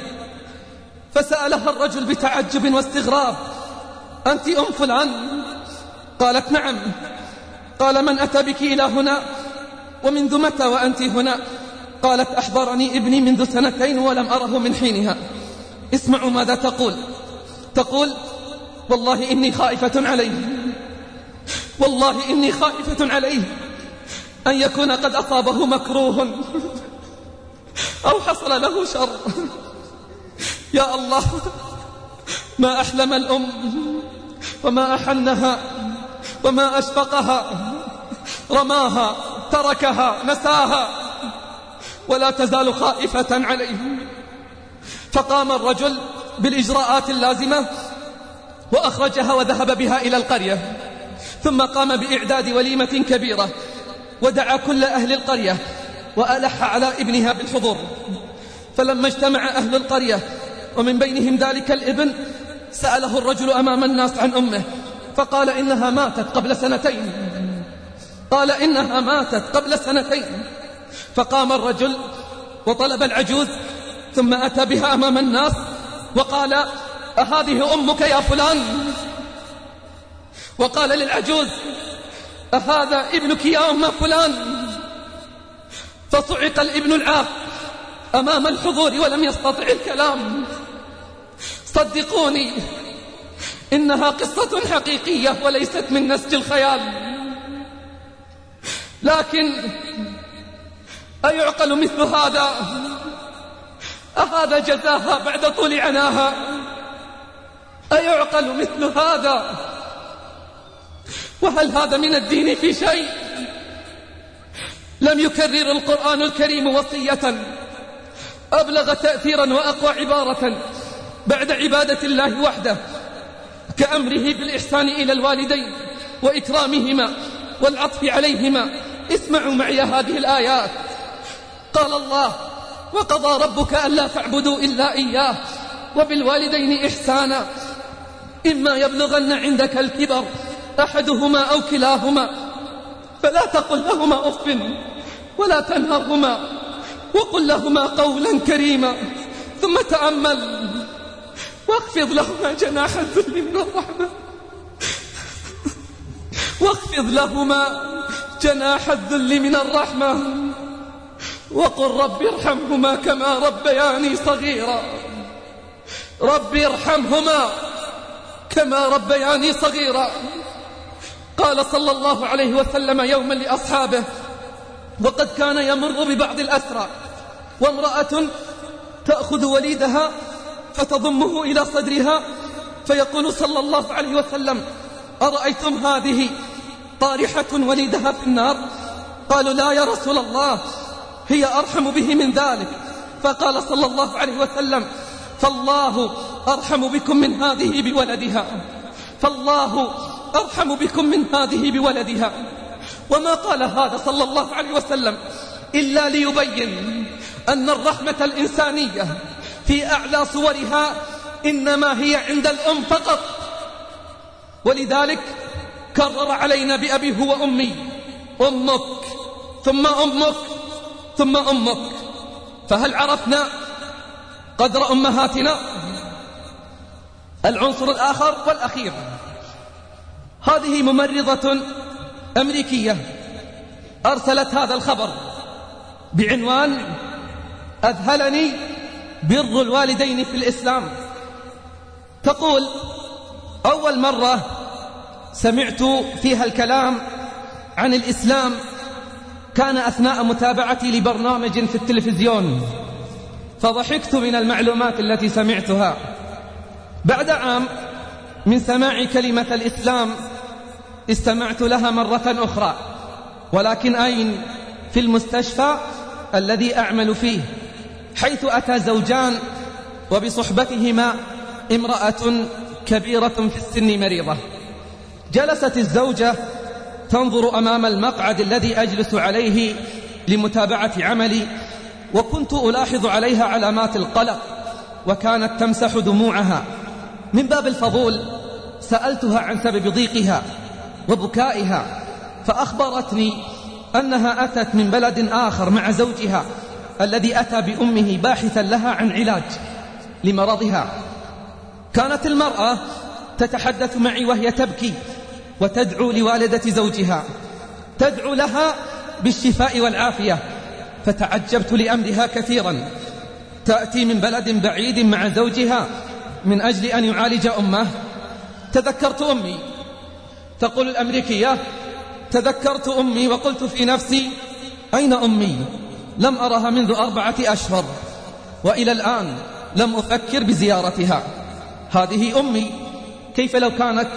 فسألها الرجل بتعجب واستغراب أنت أم فلان؟ قالت نعم. قال من أتى بك إلى هنا؟ ومنذ متى وأنت هنا؟ قالت أحضرني ابني منذ سنتين ولم أره من حينها. اسمعوا ماذا تقول. تقول والله إني خائفة عليه. والله إني خائفة عليه. أن يكون قد أصابه مكروه. أو حصل له شر. يا الله ما أحلم الأم وما أحنها وما أشفقها رماها تركها نساها ولا تزال خائفة عليه. فقام الرجل بالإجراءات اللازمة وأخرجها وذهب بها إلى القرية. ثم قام بإعداد وليمة كبيرة ودعا كل أهل القرية وألح على ابنها بالحضور. فلما اجتمع أهل القرية ومن بينهم ذلك الابن سأله الرجل أمام الناس عن أمه. فقال إنها ماتت قبل سنتين. قال إنها ماتت قبل سنتين. فقام الرجل وطلب العجوز ثم أتى بها أمام الناس وقال أهذه أمك يا فلان؟ وقال للعجوز أهذا ابنك يا أم فلان؟ فصعق الابن العاق أمام الحضور ولم يستطع الكلام. صدقوني إنها قصة حقيقية وليست من نسج الخيال. لكن أيعقل مثل هذا؟ أهذا جزاها بعد طول عناها؟ أيعقل مثل هذا؟ وهل هذا من الدين في شيء؟ لم يكرر القرآن الكريم وصية. أبلغ تأثيرا وأقوى عبارة بعد عبادة الله وحده. كأمره بالإحسان إلى الوالدين وإكرامهما والعطف عليهما. اسمعوا معي هذه الآيات. قال الله وقضى ربك ألا تعبدوا إلا إياه وبالوالدين إحسانا. إما يبلغن عندك الكبر أحدهما أو كلاهما. فلا تقل لهما أف ولا تنهرهما. وقل لهما قولا كريما. ثم تأمل واخفض لهما جناح الذل من الرحمة. واخفض لهما جناح الذل من الرحمة. وقل رب ارحمهما كما ربياني صغيرا. رب ارحمهما كما ربياني صغيرا. قال صلى الله عليه وسلم يوما لأصحابه وقد كان يمر ببعض الأسرى وامرأة تأخذ وليدها فتضمه إلى صدرها فيقول صلى الله عليه وسلم أرأيتم هذه طارحة وليدها في النار؟ قالوا لا يا رسول الله هي أرحم به من ذلك. فقال صلى الله عليه وسلم فالله أرحم بكم من هذه بولدها. فالله أرحم بكم من هذه بولدها. وما قال هذا صلى الله عليه وسلم إلا ليبين أن الرحمة الإنسانية في أعلى صورها إنما هي عند الأم فقط. ولذلك كرر علينا بأبي هو أمي أمك ثم أمك ثم أمك. فهل عرفنا قدر أمهاتنا؟ العنصر الآخر والأخير. هذه ممرضة أمريكية أرسلت هذا الخبر بعنوان أذهلني بر الوالدين في الإسلام. تقول أول مرة سمعت فيها الكلام عن الإسلام كان أثناء متابعتي لبرنامج في التلفزيون. فضحكت من المعلومات التي سمعتها. بعد عام من سماع كلمة الإسلام استمعت لها مرة أخرى. ولكن أين؟ في المستشفى الذي أعمل فيه. حيث أتى زوجان وبصحبتهما امرأة كبيرة في السن مريضة. جلست الزوجة تنظر أمام المقعد الذي أجلس عليه لمتابعة عملي وكنت ألاحظ عليها علامات القلق وكانت تمسح دموعها. من باب الفضول سألتها عن سبب ضيقها وبكائها فأخبرتني أنها أتت من بلد آخر مع زوجها. الذي أتى بأمه باحثا لها عن علاج لمرضها. كانت المرأة تتحدث معي وهي تبكي وتدعو لوالدة زوجها. تدعو لها بالشفاء والعافية. فتعجبت لأمرها كثيرا. تأتي من بلد بعيد مع زوجها من أجل أن يعالج أمه. تذكرت أمي. تقول الأمريكية تذكرت أمي وقلت في نفسي أين أمي؟ لم أرها منذ أربعة أشهر وإلى الآن لم أفكر بزيارتها. هذه أمي كيف لو كانت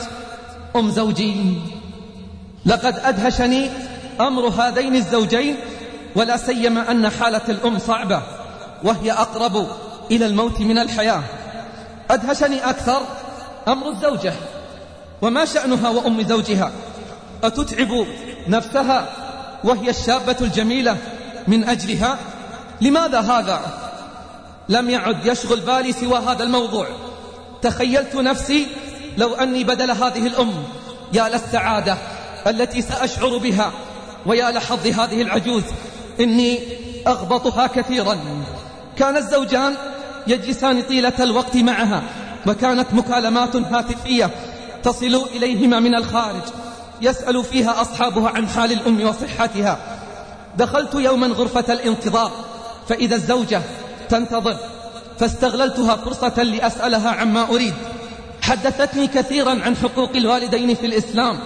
أم زوجي لقد أدهشني أمر هذين الزوجين ولا سيما أن حالة الأم صعبة وهي أقرب إلى الموت من الحياة. أدهشني أكثر أمر الزوجة وما شأنها وأم زوجها؟ أتتعب نفسها وهي الشابة الجميلة من أجلها. لماذا هذا؟ لم يعد يشغل بالي سوى هذا الموضوع. تخيلت نفسي لو أني بدل هذه الأم يا للسعادة التي سأشعر بها ويا لحظ هذه العجوز إني أغبطها كثيرا. كان الزوجان يجلسان طيلة الوقت معها وكانت مكالمات هاتفية تصل إليهما من الخارج يسأل فيها أصحابها عن حال الأم وصحتها. دخلت يوما غرفة الانتظار فإذا الزوجة تنتظر فاستغللتها فرصة لأسألها عما أريد. حدثتني كثيرا عن حقوق الوالدين في الإسلام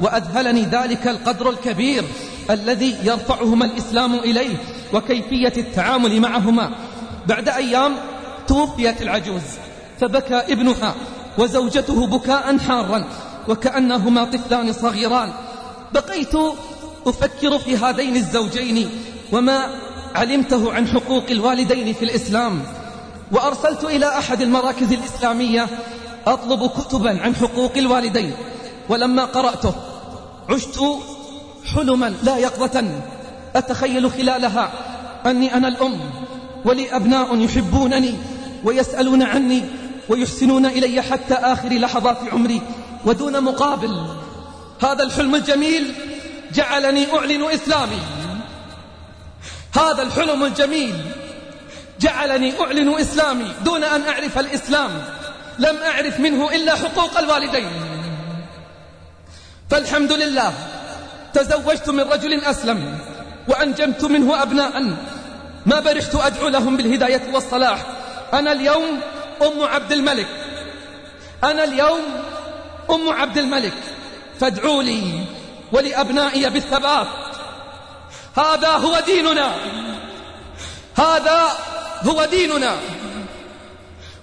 وأذهلني ذلك القدر الكبير الذي يرفعهما الإسلام إليه وكيفية التعامل معهما. بعد أيام توفيت العجوز فبكى ابنها وزوجته بكاء حارا وكأنهما طفلان صغيران. بقيت أفكر في هذين الزوجين وما علمته عن حقوق الوالدين في الإسلام وأرسلت إلى أحد المراكز الإسلامية أطلب كتبا عن حقوق الوالدين ولما قرأته عشت حلما لا يقظة. أتخيل خلالها أني أنا الأم ولي أبناء يحبونني ويسألون عني ويحسنون إلي حتى آخر لحظات عمري ودون مقابل. هذا الحلم الجميل جعلني أعلن إسلامي. هذا الحلم الجميل. جعلني أعلن إسلامي دون أن أعرف الإسلام. لم أعرف منه إلا حقوق الوالدين. فالحمد لله تزوجت من رجل أسلم وأنجمت منه أبناء. ما برحت أدعو لهم بالهداية والصلاح. أنا اليوم أم عبد الملك. أنا اليوم أم عبد الملك. فادعوا لي ولأبنائي بالثبات. هذا هو ديننا. هذا هو ديننا.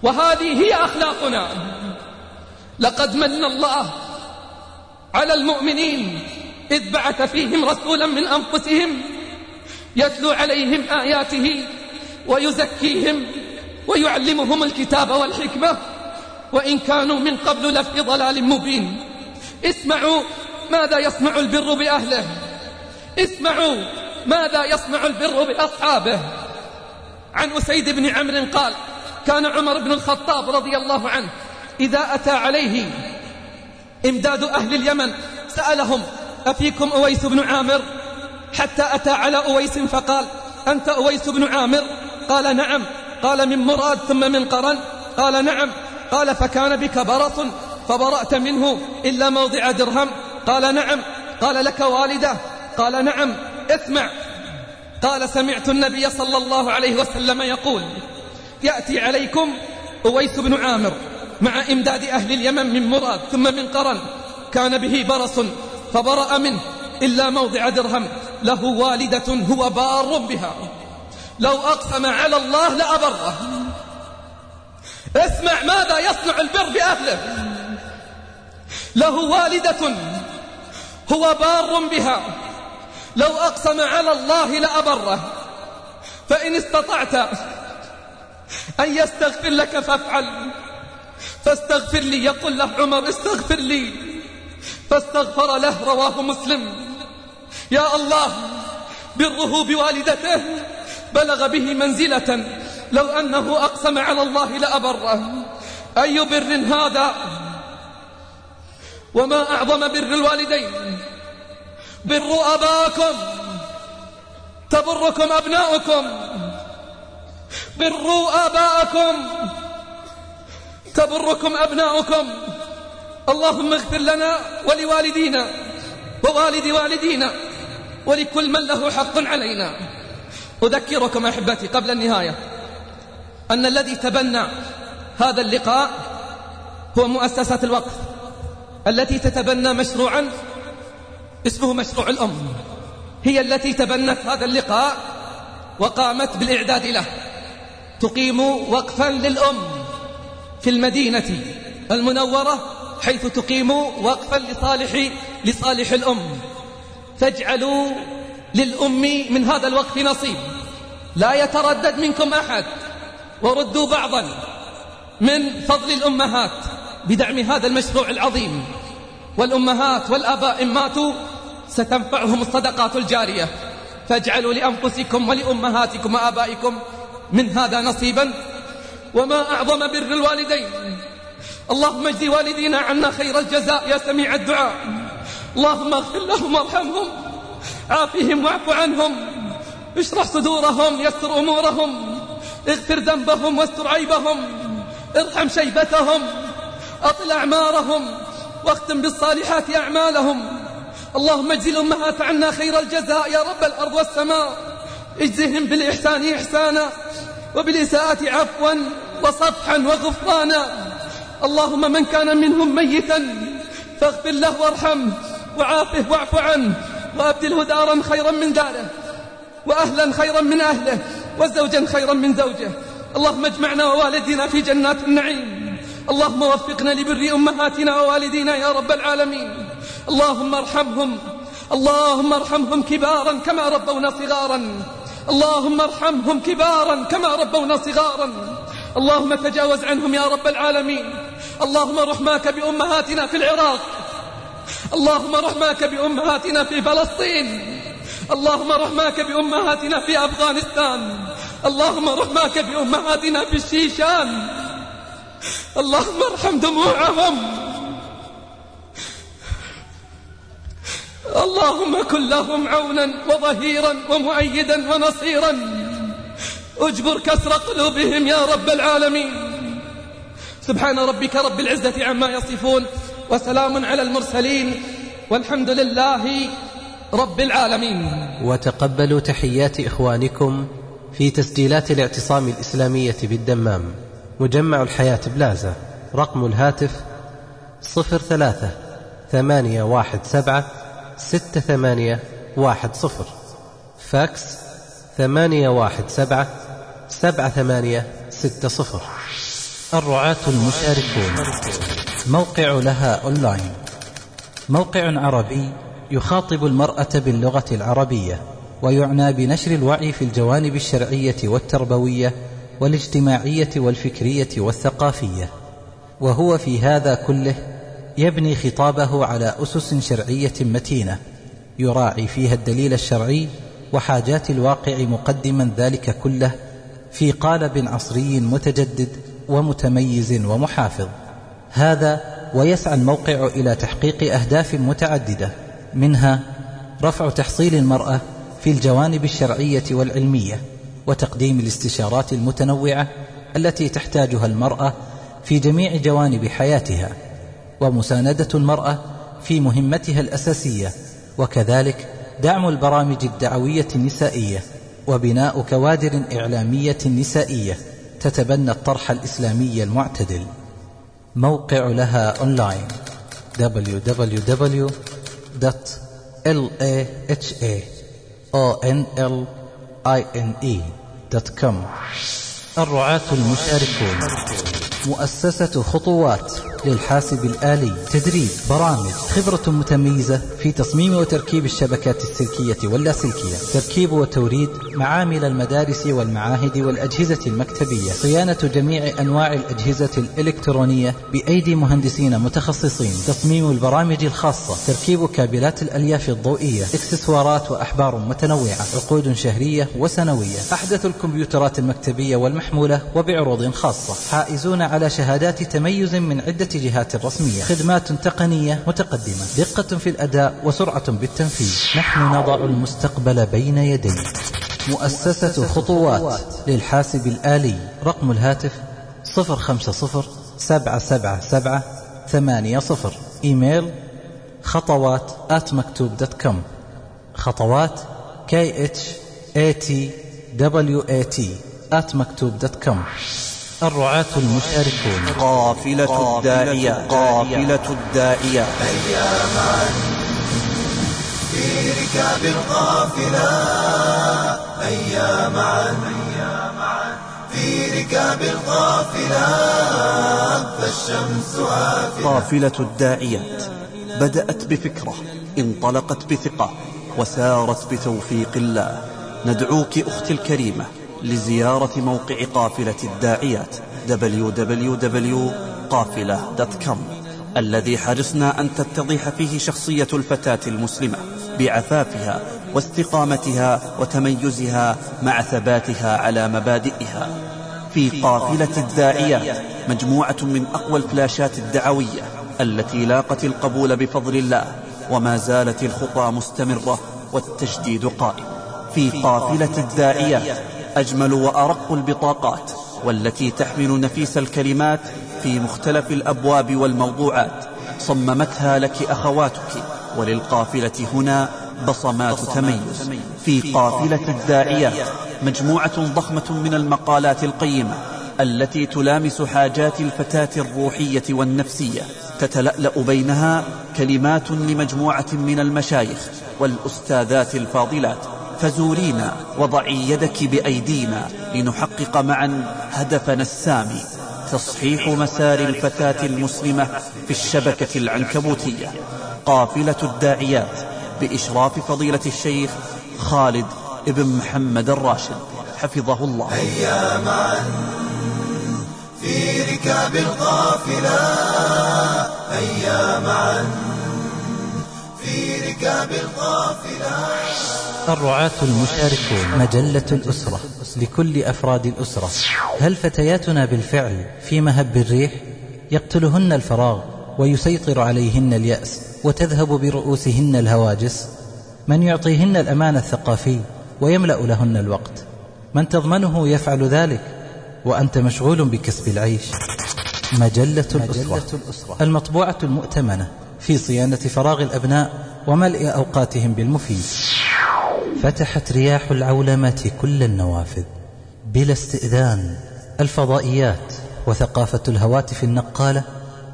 وهذه هي أخلاقنا. لقد من الله على المؤمنين إذ بعث فيهم رسولا من أنفسهم يتلو عليهم آياته ويزكيهم ويعلمهم الكتاب والحكمة. وإن كانوا من قبل لفي ضلال مبين. اسمعوا ماذا يصنع البر بأهله؟ اسمعوا ماذا يصنع البر بأصحابه؟ عن أسيد بن عمرو قال كان عمر بن الخطاب رضي الله عنه إذا أتى عليه إمداد أهل اليمن سألهم أفيكم أويس بن عامر؟ حتى أتى على أويس فقال أنت أويس بن عامر؟ قال نعم. قال من مراد ثم من قرن؟ قال نعم. قال فكان بك برص فبرأت منه إلا موضع درهم. قال نعم. قال لك والدة. قال نعم. اسمع. قال سمعت النبي صلى الله عليه وسلم يقول يأتي عليكم أويس بن عامر مع إمداد أهل اليمن من مراد ثم من قرن. كان به برص فبرأ منه إلا موضع درهم. له والدة هو بار بها. لو أقسم على الله لأبره. اسمع ماذا يصنع البر بأهله. له والدة هو بار بها. لو أقسم على الله لأبره. فإن استطعت أن يستغفر لك فافعل. فاستغفر لي يقول له عمر استغفر لي. فاستغفر له رواه مسلم. يا الله بره بوالدته بلغ به منزلة. لو أنه أقسم على الله لأبره. أي بر هذا؟ وما أعظم بر الوالدين. بر أباكم. تبركم أبناؤكم. بروا آباءكم. تبركم أبناؤكم. اللهم اغفر لنا ولوالدينا ووالد والدينا. ولكل من له حق علينا. أذكركم أحبتي قبل النهاية أن الذي تبنى هذا اللقاء هو مؤسسة الوقف. التي تتبنى مشروعا اسمه مشروع الأم هي التي تبنت هذا اللقاء وقامت بالإعداد له. تقيم وقفا للأم في المدينة المنورة حيث تقيم وقفا لصالح لصالح الأم. فاجعلوا للأم من هذا الوقف نصيب. لا يتردد منكم أحد. وردوا بعضا من فضل الأمهات. بدعم هذا المشروع العظيم. والأمهات والآباء إن ماتوا ستنفعهم الصدقات الجارية. فاجعلوا لأنفسكم ولأمهاتكم وآبائكم من هذا نصيبا. وما أعظم بر الوالدين. اللهم اجزي والدينا عنا خير الجزاء يا سميع الدعاء. اللهم اغفر لهم وارحمهم. عافهم واعف عنهم. اشرح صدورهم يسر أمورهم. اغفر ذنبهم واستر عيبهم. ارحم شيبتهم. أطل أعمارهم واختم بالصالحات أعمالهم. اللهم اجزي الأمهات عنا خير الجزاء يا رب الأرض والسماء. اجزهم بالإحسان إحسانا وبالإساءة عفوا وصفحا وغفرانا. اللهم من كان منهم ميتا فاغفر له وارحمه وعافه واعف عنه وأبدله دارا خيرا من داره وأهلا خيرا من أهله وزوجا خيرا من زوجه. اللهم اجمعنا ووالدنا في جنات النعيم. اللهم وفقنا لبر أمهاتنا ووالدينا يا رب العالمين. اللهم ارحمهم. اللهم ارحمهم كبارا كما ربونا صغارا. اللهم ارحمهم كبارا كما ربونا صغارا. اللهم تجاوز عنهم يا رب العالمين. اللهم رحماك بأمهاتنا في العراق. اللهم رحماك بأمهاتنا في فلسطين. اللهم رحماك بأمهاتنا في أفغانستان. اللهم رحماك بأمهاتنا في الشيشان. اللهم ارحم دموعهم. اللهم كن لهم عونا وظهيرا ومؤيدا ونصيرا. اجبر كسر قلوبهم يا رب العالمين. سبحان ربك رب العزة عما يصفون وسلام على المرسلين والحمد لله رب العالمين. وتقبلوا تحيات إخوانكم في تسجيلات الاعتصام الإسلامية بالدمام. مجمع الحياة بلازا. رقم الهاتف صفر ثلاثة ثمانية واحد سبعة ستة ثمانية واحد صفر. فاكس ثمانية واحد سبعة سبعة ثمانية ستة صفر. الرعاة المشاركون. موقع لها أونلاين. موقع عربي يخاطب المرأة باللغة العربية ويعنى بنشر الوعي في الجوانب الشرعية والتربوية والاجتماعية والفكرية والثقافية وهو في هذا كله يبني خطابه على أسس شرعية متينة يراعي فيها الدليل الشرعي وحاجات الواقع مقدما ذلك كله في قالب عصري متجدد ومتميز ومحافظ. هذا ويسعى الموقع إلى تحقيق أهداف متعددة منها رفع تحصيل المرأة في الجوانب الشرعية والعلمية. وتقديم الاستشارات المتنوعة التي تحتاجها المرأة في جميع جوانب حياتها ومساندة المرأة في مهمتها الأساسية وكذلك دعم البرامج الدعوية النسائية وبناء كوادر إعلامية نسائية تتبنى الطرح الإسلامي المعتدل. موقع لها أونلاين www.lahaonline.com الرعاة المشاركون. مؤسسة خطوات. للحاسب الآلي. تدريب برامج خبرة متميزة في تصميم وتركيب الشبكات السلكية واللاسلكية. تركيب وتوريد معامل المدارس والمعاهد والأجهزة المكتبية. صيانة جميع أنواع الأجهزة الإلكترونية بأيدي مهندسين متخصصين. تصميم البرامج الخاصة. تركيب كابلات الألياف الضوئية. إكسسوارات وأحبار متنوعة. عقود شهرية وسنوية. أحدث الكمبيوترات المكتبية والمحمولة وبعروض خاصة. حائزون على شهادات تميز من عدة جهات رسمية خدمات تقنية متقدمة. دقة في الأداء وسرعة بالتنفيذ. نحن نضع المستقبل بين يديك مؤسسة خطوات للحاسب الآلي. رقم الهاتف صفر خمسة صفر سبعة سبعة سبعة ثمانية صفر. إيميل خطوات at مكتوب dot com خطوات K H A T W A T at مكتوب dot com الرعاة المشاركون. قافلة الداعية قافلة الداعية. في ركاب القافلة هيا معا في ركاب القافلة فالشمس آفلة قافلة الداعيات بدأت بفكرة انطلقت بثقة وسارت بتوفيق الله. ندعوك أختي الكريمة لزيارة موقع قافلة الداعيات www.قافلة.com الذي حرصنا أن تتضح فيه شخصية الفتاة المسلمة بعفافها واستقامتها وتميزها مع ثباتها على مبادئها. في قافلة الداعيات مجموعة من أقوى الفلاشات الدعوية التي لاقت القبول بفضل الله وما زالت الخطى مستمرة والتجديد قائم. في قافلة الداعيات أجمل وأرق البطاقات والتي تحمل نفيس الكلمات في مختلف الأبواب والموضوعات. صممتها لك أخواتك وللقافلة هنا بصمات تميز. في قافلة الداعيات مجموعة ضخمة من المقالات القيمة التي تلامس حاجات الفتاة الروحية والنفسية. تتلألأ بينها كلمات لمجموعة من المشايخ والأستاذات الفاضلات. فزورينا وضعي يدك بأيدينا لنحقق معا هدفنا السامي تصحيح مسار الفتاة المسلمة في الشبكة العنكبوتية. قافلة الداعيات بإشراف فضيلة الشيخ خالد ابن محمد الراشد. حفظه الله. هيا معا في ركاب القافلة هيا معا في ركاب القافلة الرعاة المشاركون. مجلة الأسرة. لكل أفراد الأسرة. هل فتياتنا بالفعل في مهب الريح؟ يقتلهن الفراغ ويسيطر عليهن اليأس وتذهب برؤوسهن الهواجس. من يعطيهن الأمان الثقافي ويملأ لهن الوقت. من تضمنه يفعل ذلك وأنت مشغول بكسب العيش. مجلة الأسرة. المطبوعة المؤتمنة في صيانة فراغ الأبناء وملء أوقاتهم بالمفيد. فتحت رياح العولمة كل النوافذ بلا استئذان الفضائيات وثقافة الهواتف النقالة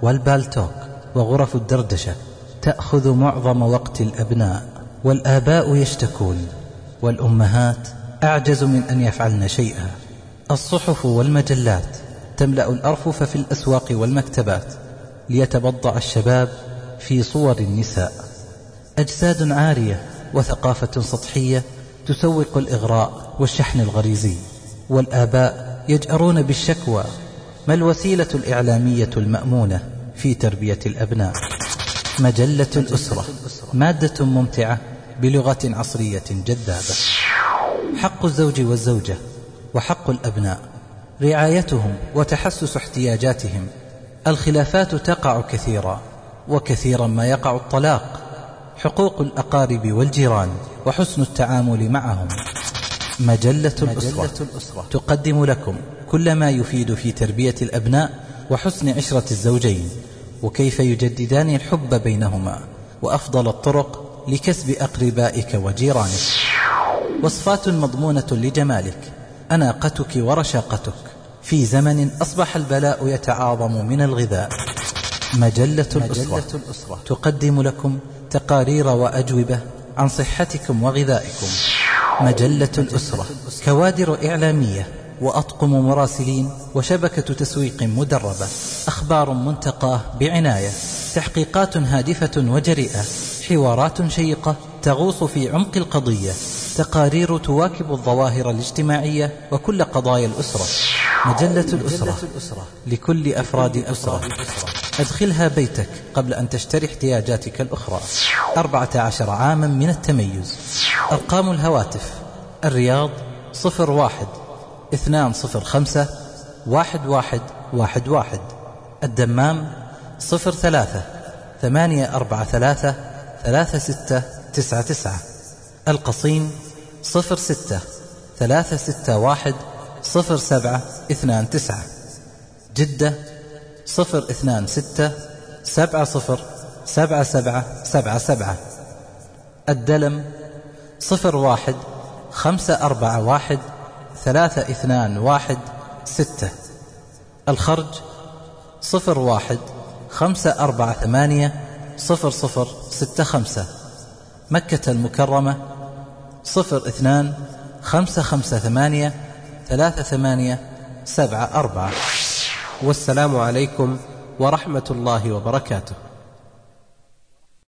والبالتوك وغرف الدردشة تأخذ معظم وقت الأبناء. والآباء يشتكون والأمهات أعجز من أن يفعلن شيئا. الصحف والمجلات تملأ الأرفف في الأسواق والمكتبات ليتبضع الشباب في صور النساء. أجساد عارية وثقافة سطحية تسوق الإغراء والشحن الغريزي والآباء يجأرون بالشكوى ما الوسيلة الإعلامية المأمونة في تربية الأبناء؟ مجلة الأسرة مادة ممتعة بلغة عصرية جذابة. حق الزوج والزوجة وحق الأبناء رعايتهم وتحسس احتياجاتهم. الخلافات تقع كثيرا وكثيرا ما يقع الطلاق. حقوق الأقارب والجيران وحسن التعامل معهم. مجلة الأسرة تقدم لكم كل ما يفيد في تربية الأبناء وحسن عشرة الزوجين وكيف يجددان الحب بينهما وأفضل الطرق لكسب أقربائك وجيرانك. وصفات مضمونة لجمالك أناقتك ورشاقتك. في زمن أصبح البلاء يتعاظم من الغذاء. مجلة الأسرة. تقدم لكم تقارير وأجوبة عن صحتكم وغذائكم. مجلة الأسرة. كوادر إعلامية. وأطقم مراسلين. وشبكة تسويق مدربة. أخبار منتقاة بعناية. تحقيقات هادفة وجريئة. حوارات شيقة تغوص في عمق القضية. تقارير تواكب الظواهر الاجتماعية وكل قضايا الأسرة. مجلة الأسرة. لكل أفراد الأسرة أدخلها بيتك قبل أن تشتري احتياجاتك الأخرى. أربعة عشر عاما من التميز. أرقام الهواتف. الرياض صفر واحد. اثنان صفر خمسة. واحد واحد واحد واحد. الدمام صفر ثلاثة. ثمانية أربعة ثلاثة. ثلاثة ستة تسعة تسعة. القصيم صفر ستة ثلاثة ستة واحد صفر سبعة اثنان تسعة. جدة صفر اثنان ستة سبعة صفر سبعة سبعة سبعة سبعة. الدلم صفر واحد خمسة أربعة واحد ثلاثة اثنان واحد ستة. الخرج صفر واحد خمسة أربعة ثمانية صفر صفر ستة خمسة. مكة المكرمة صفر اثنان خمسة خمسة ثمانية ثلاثة ثمانية سبعة أربعة. والسلام عليكم ورحمة الله وبركاته.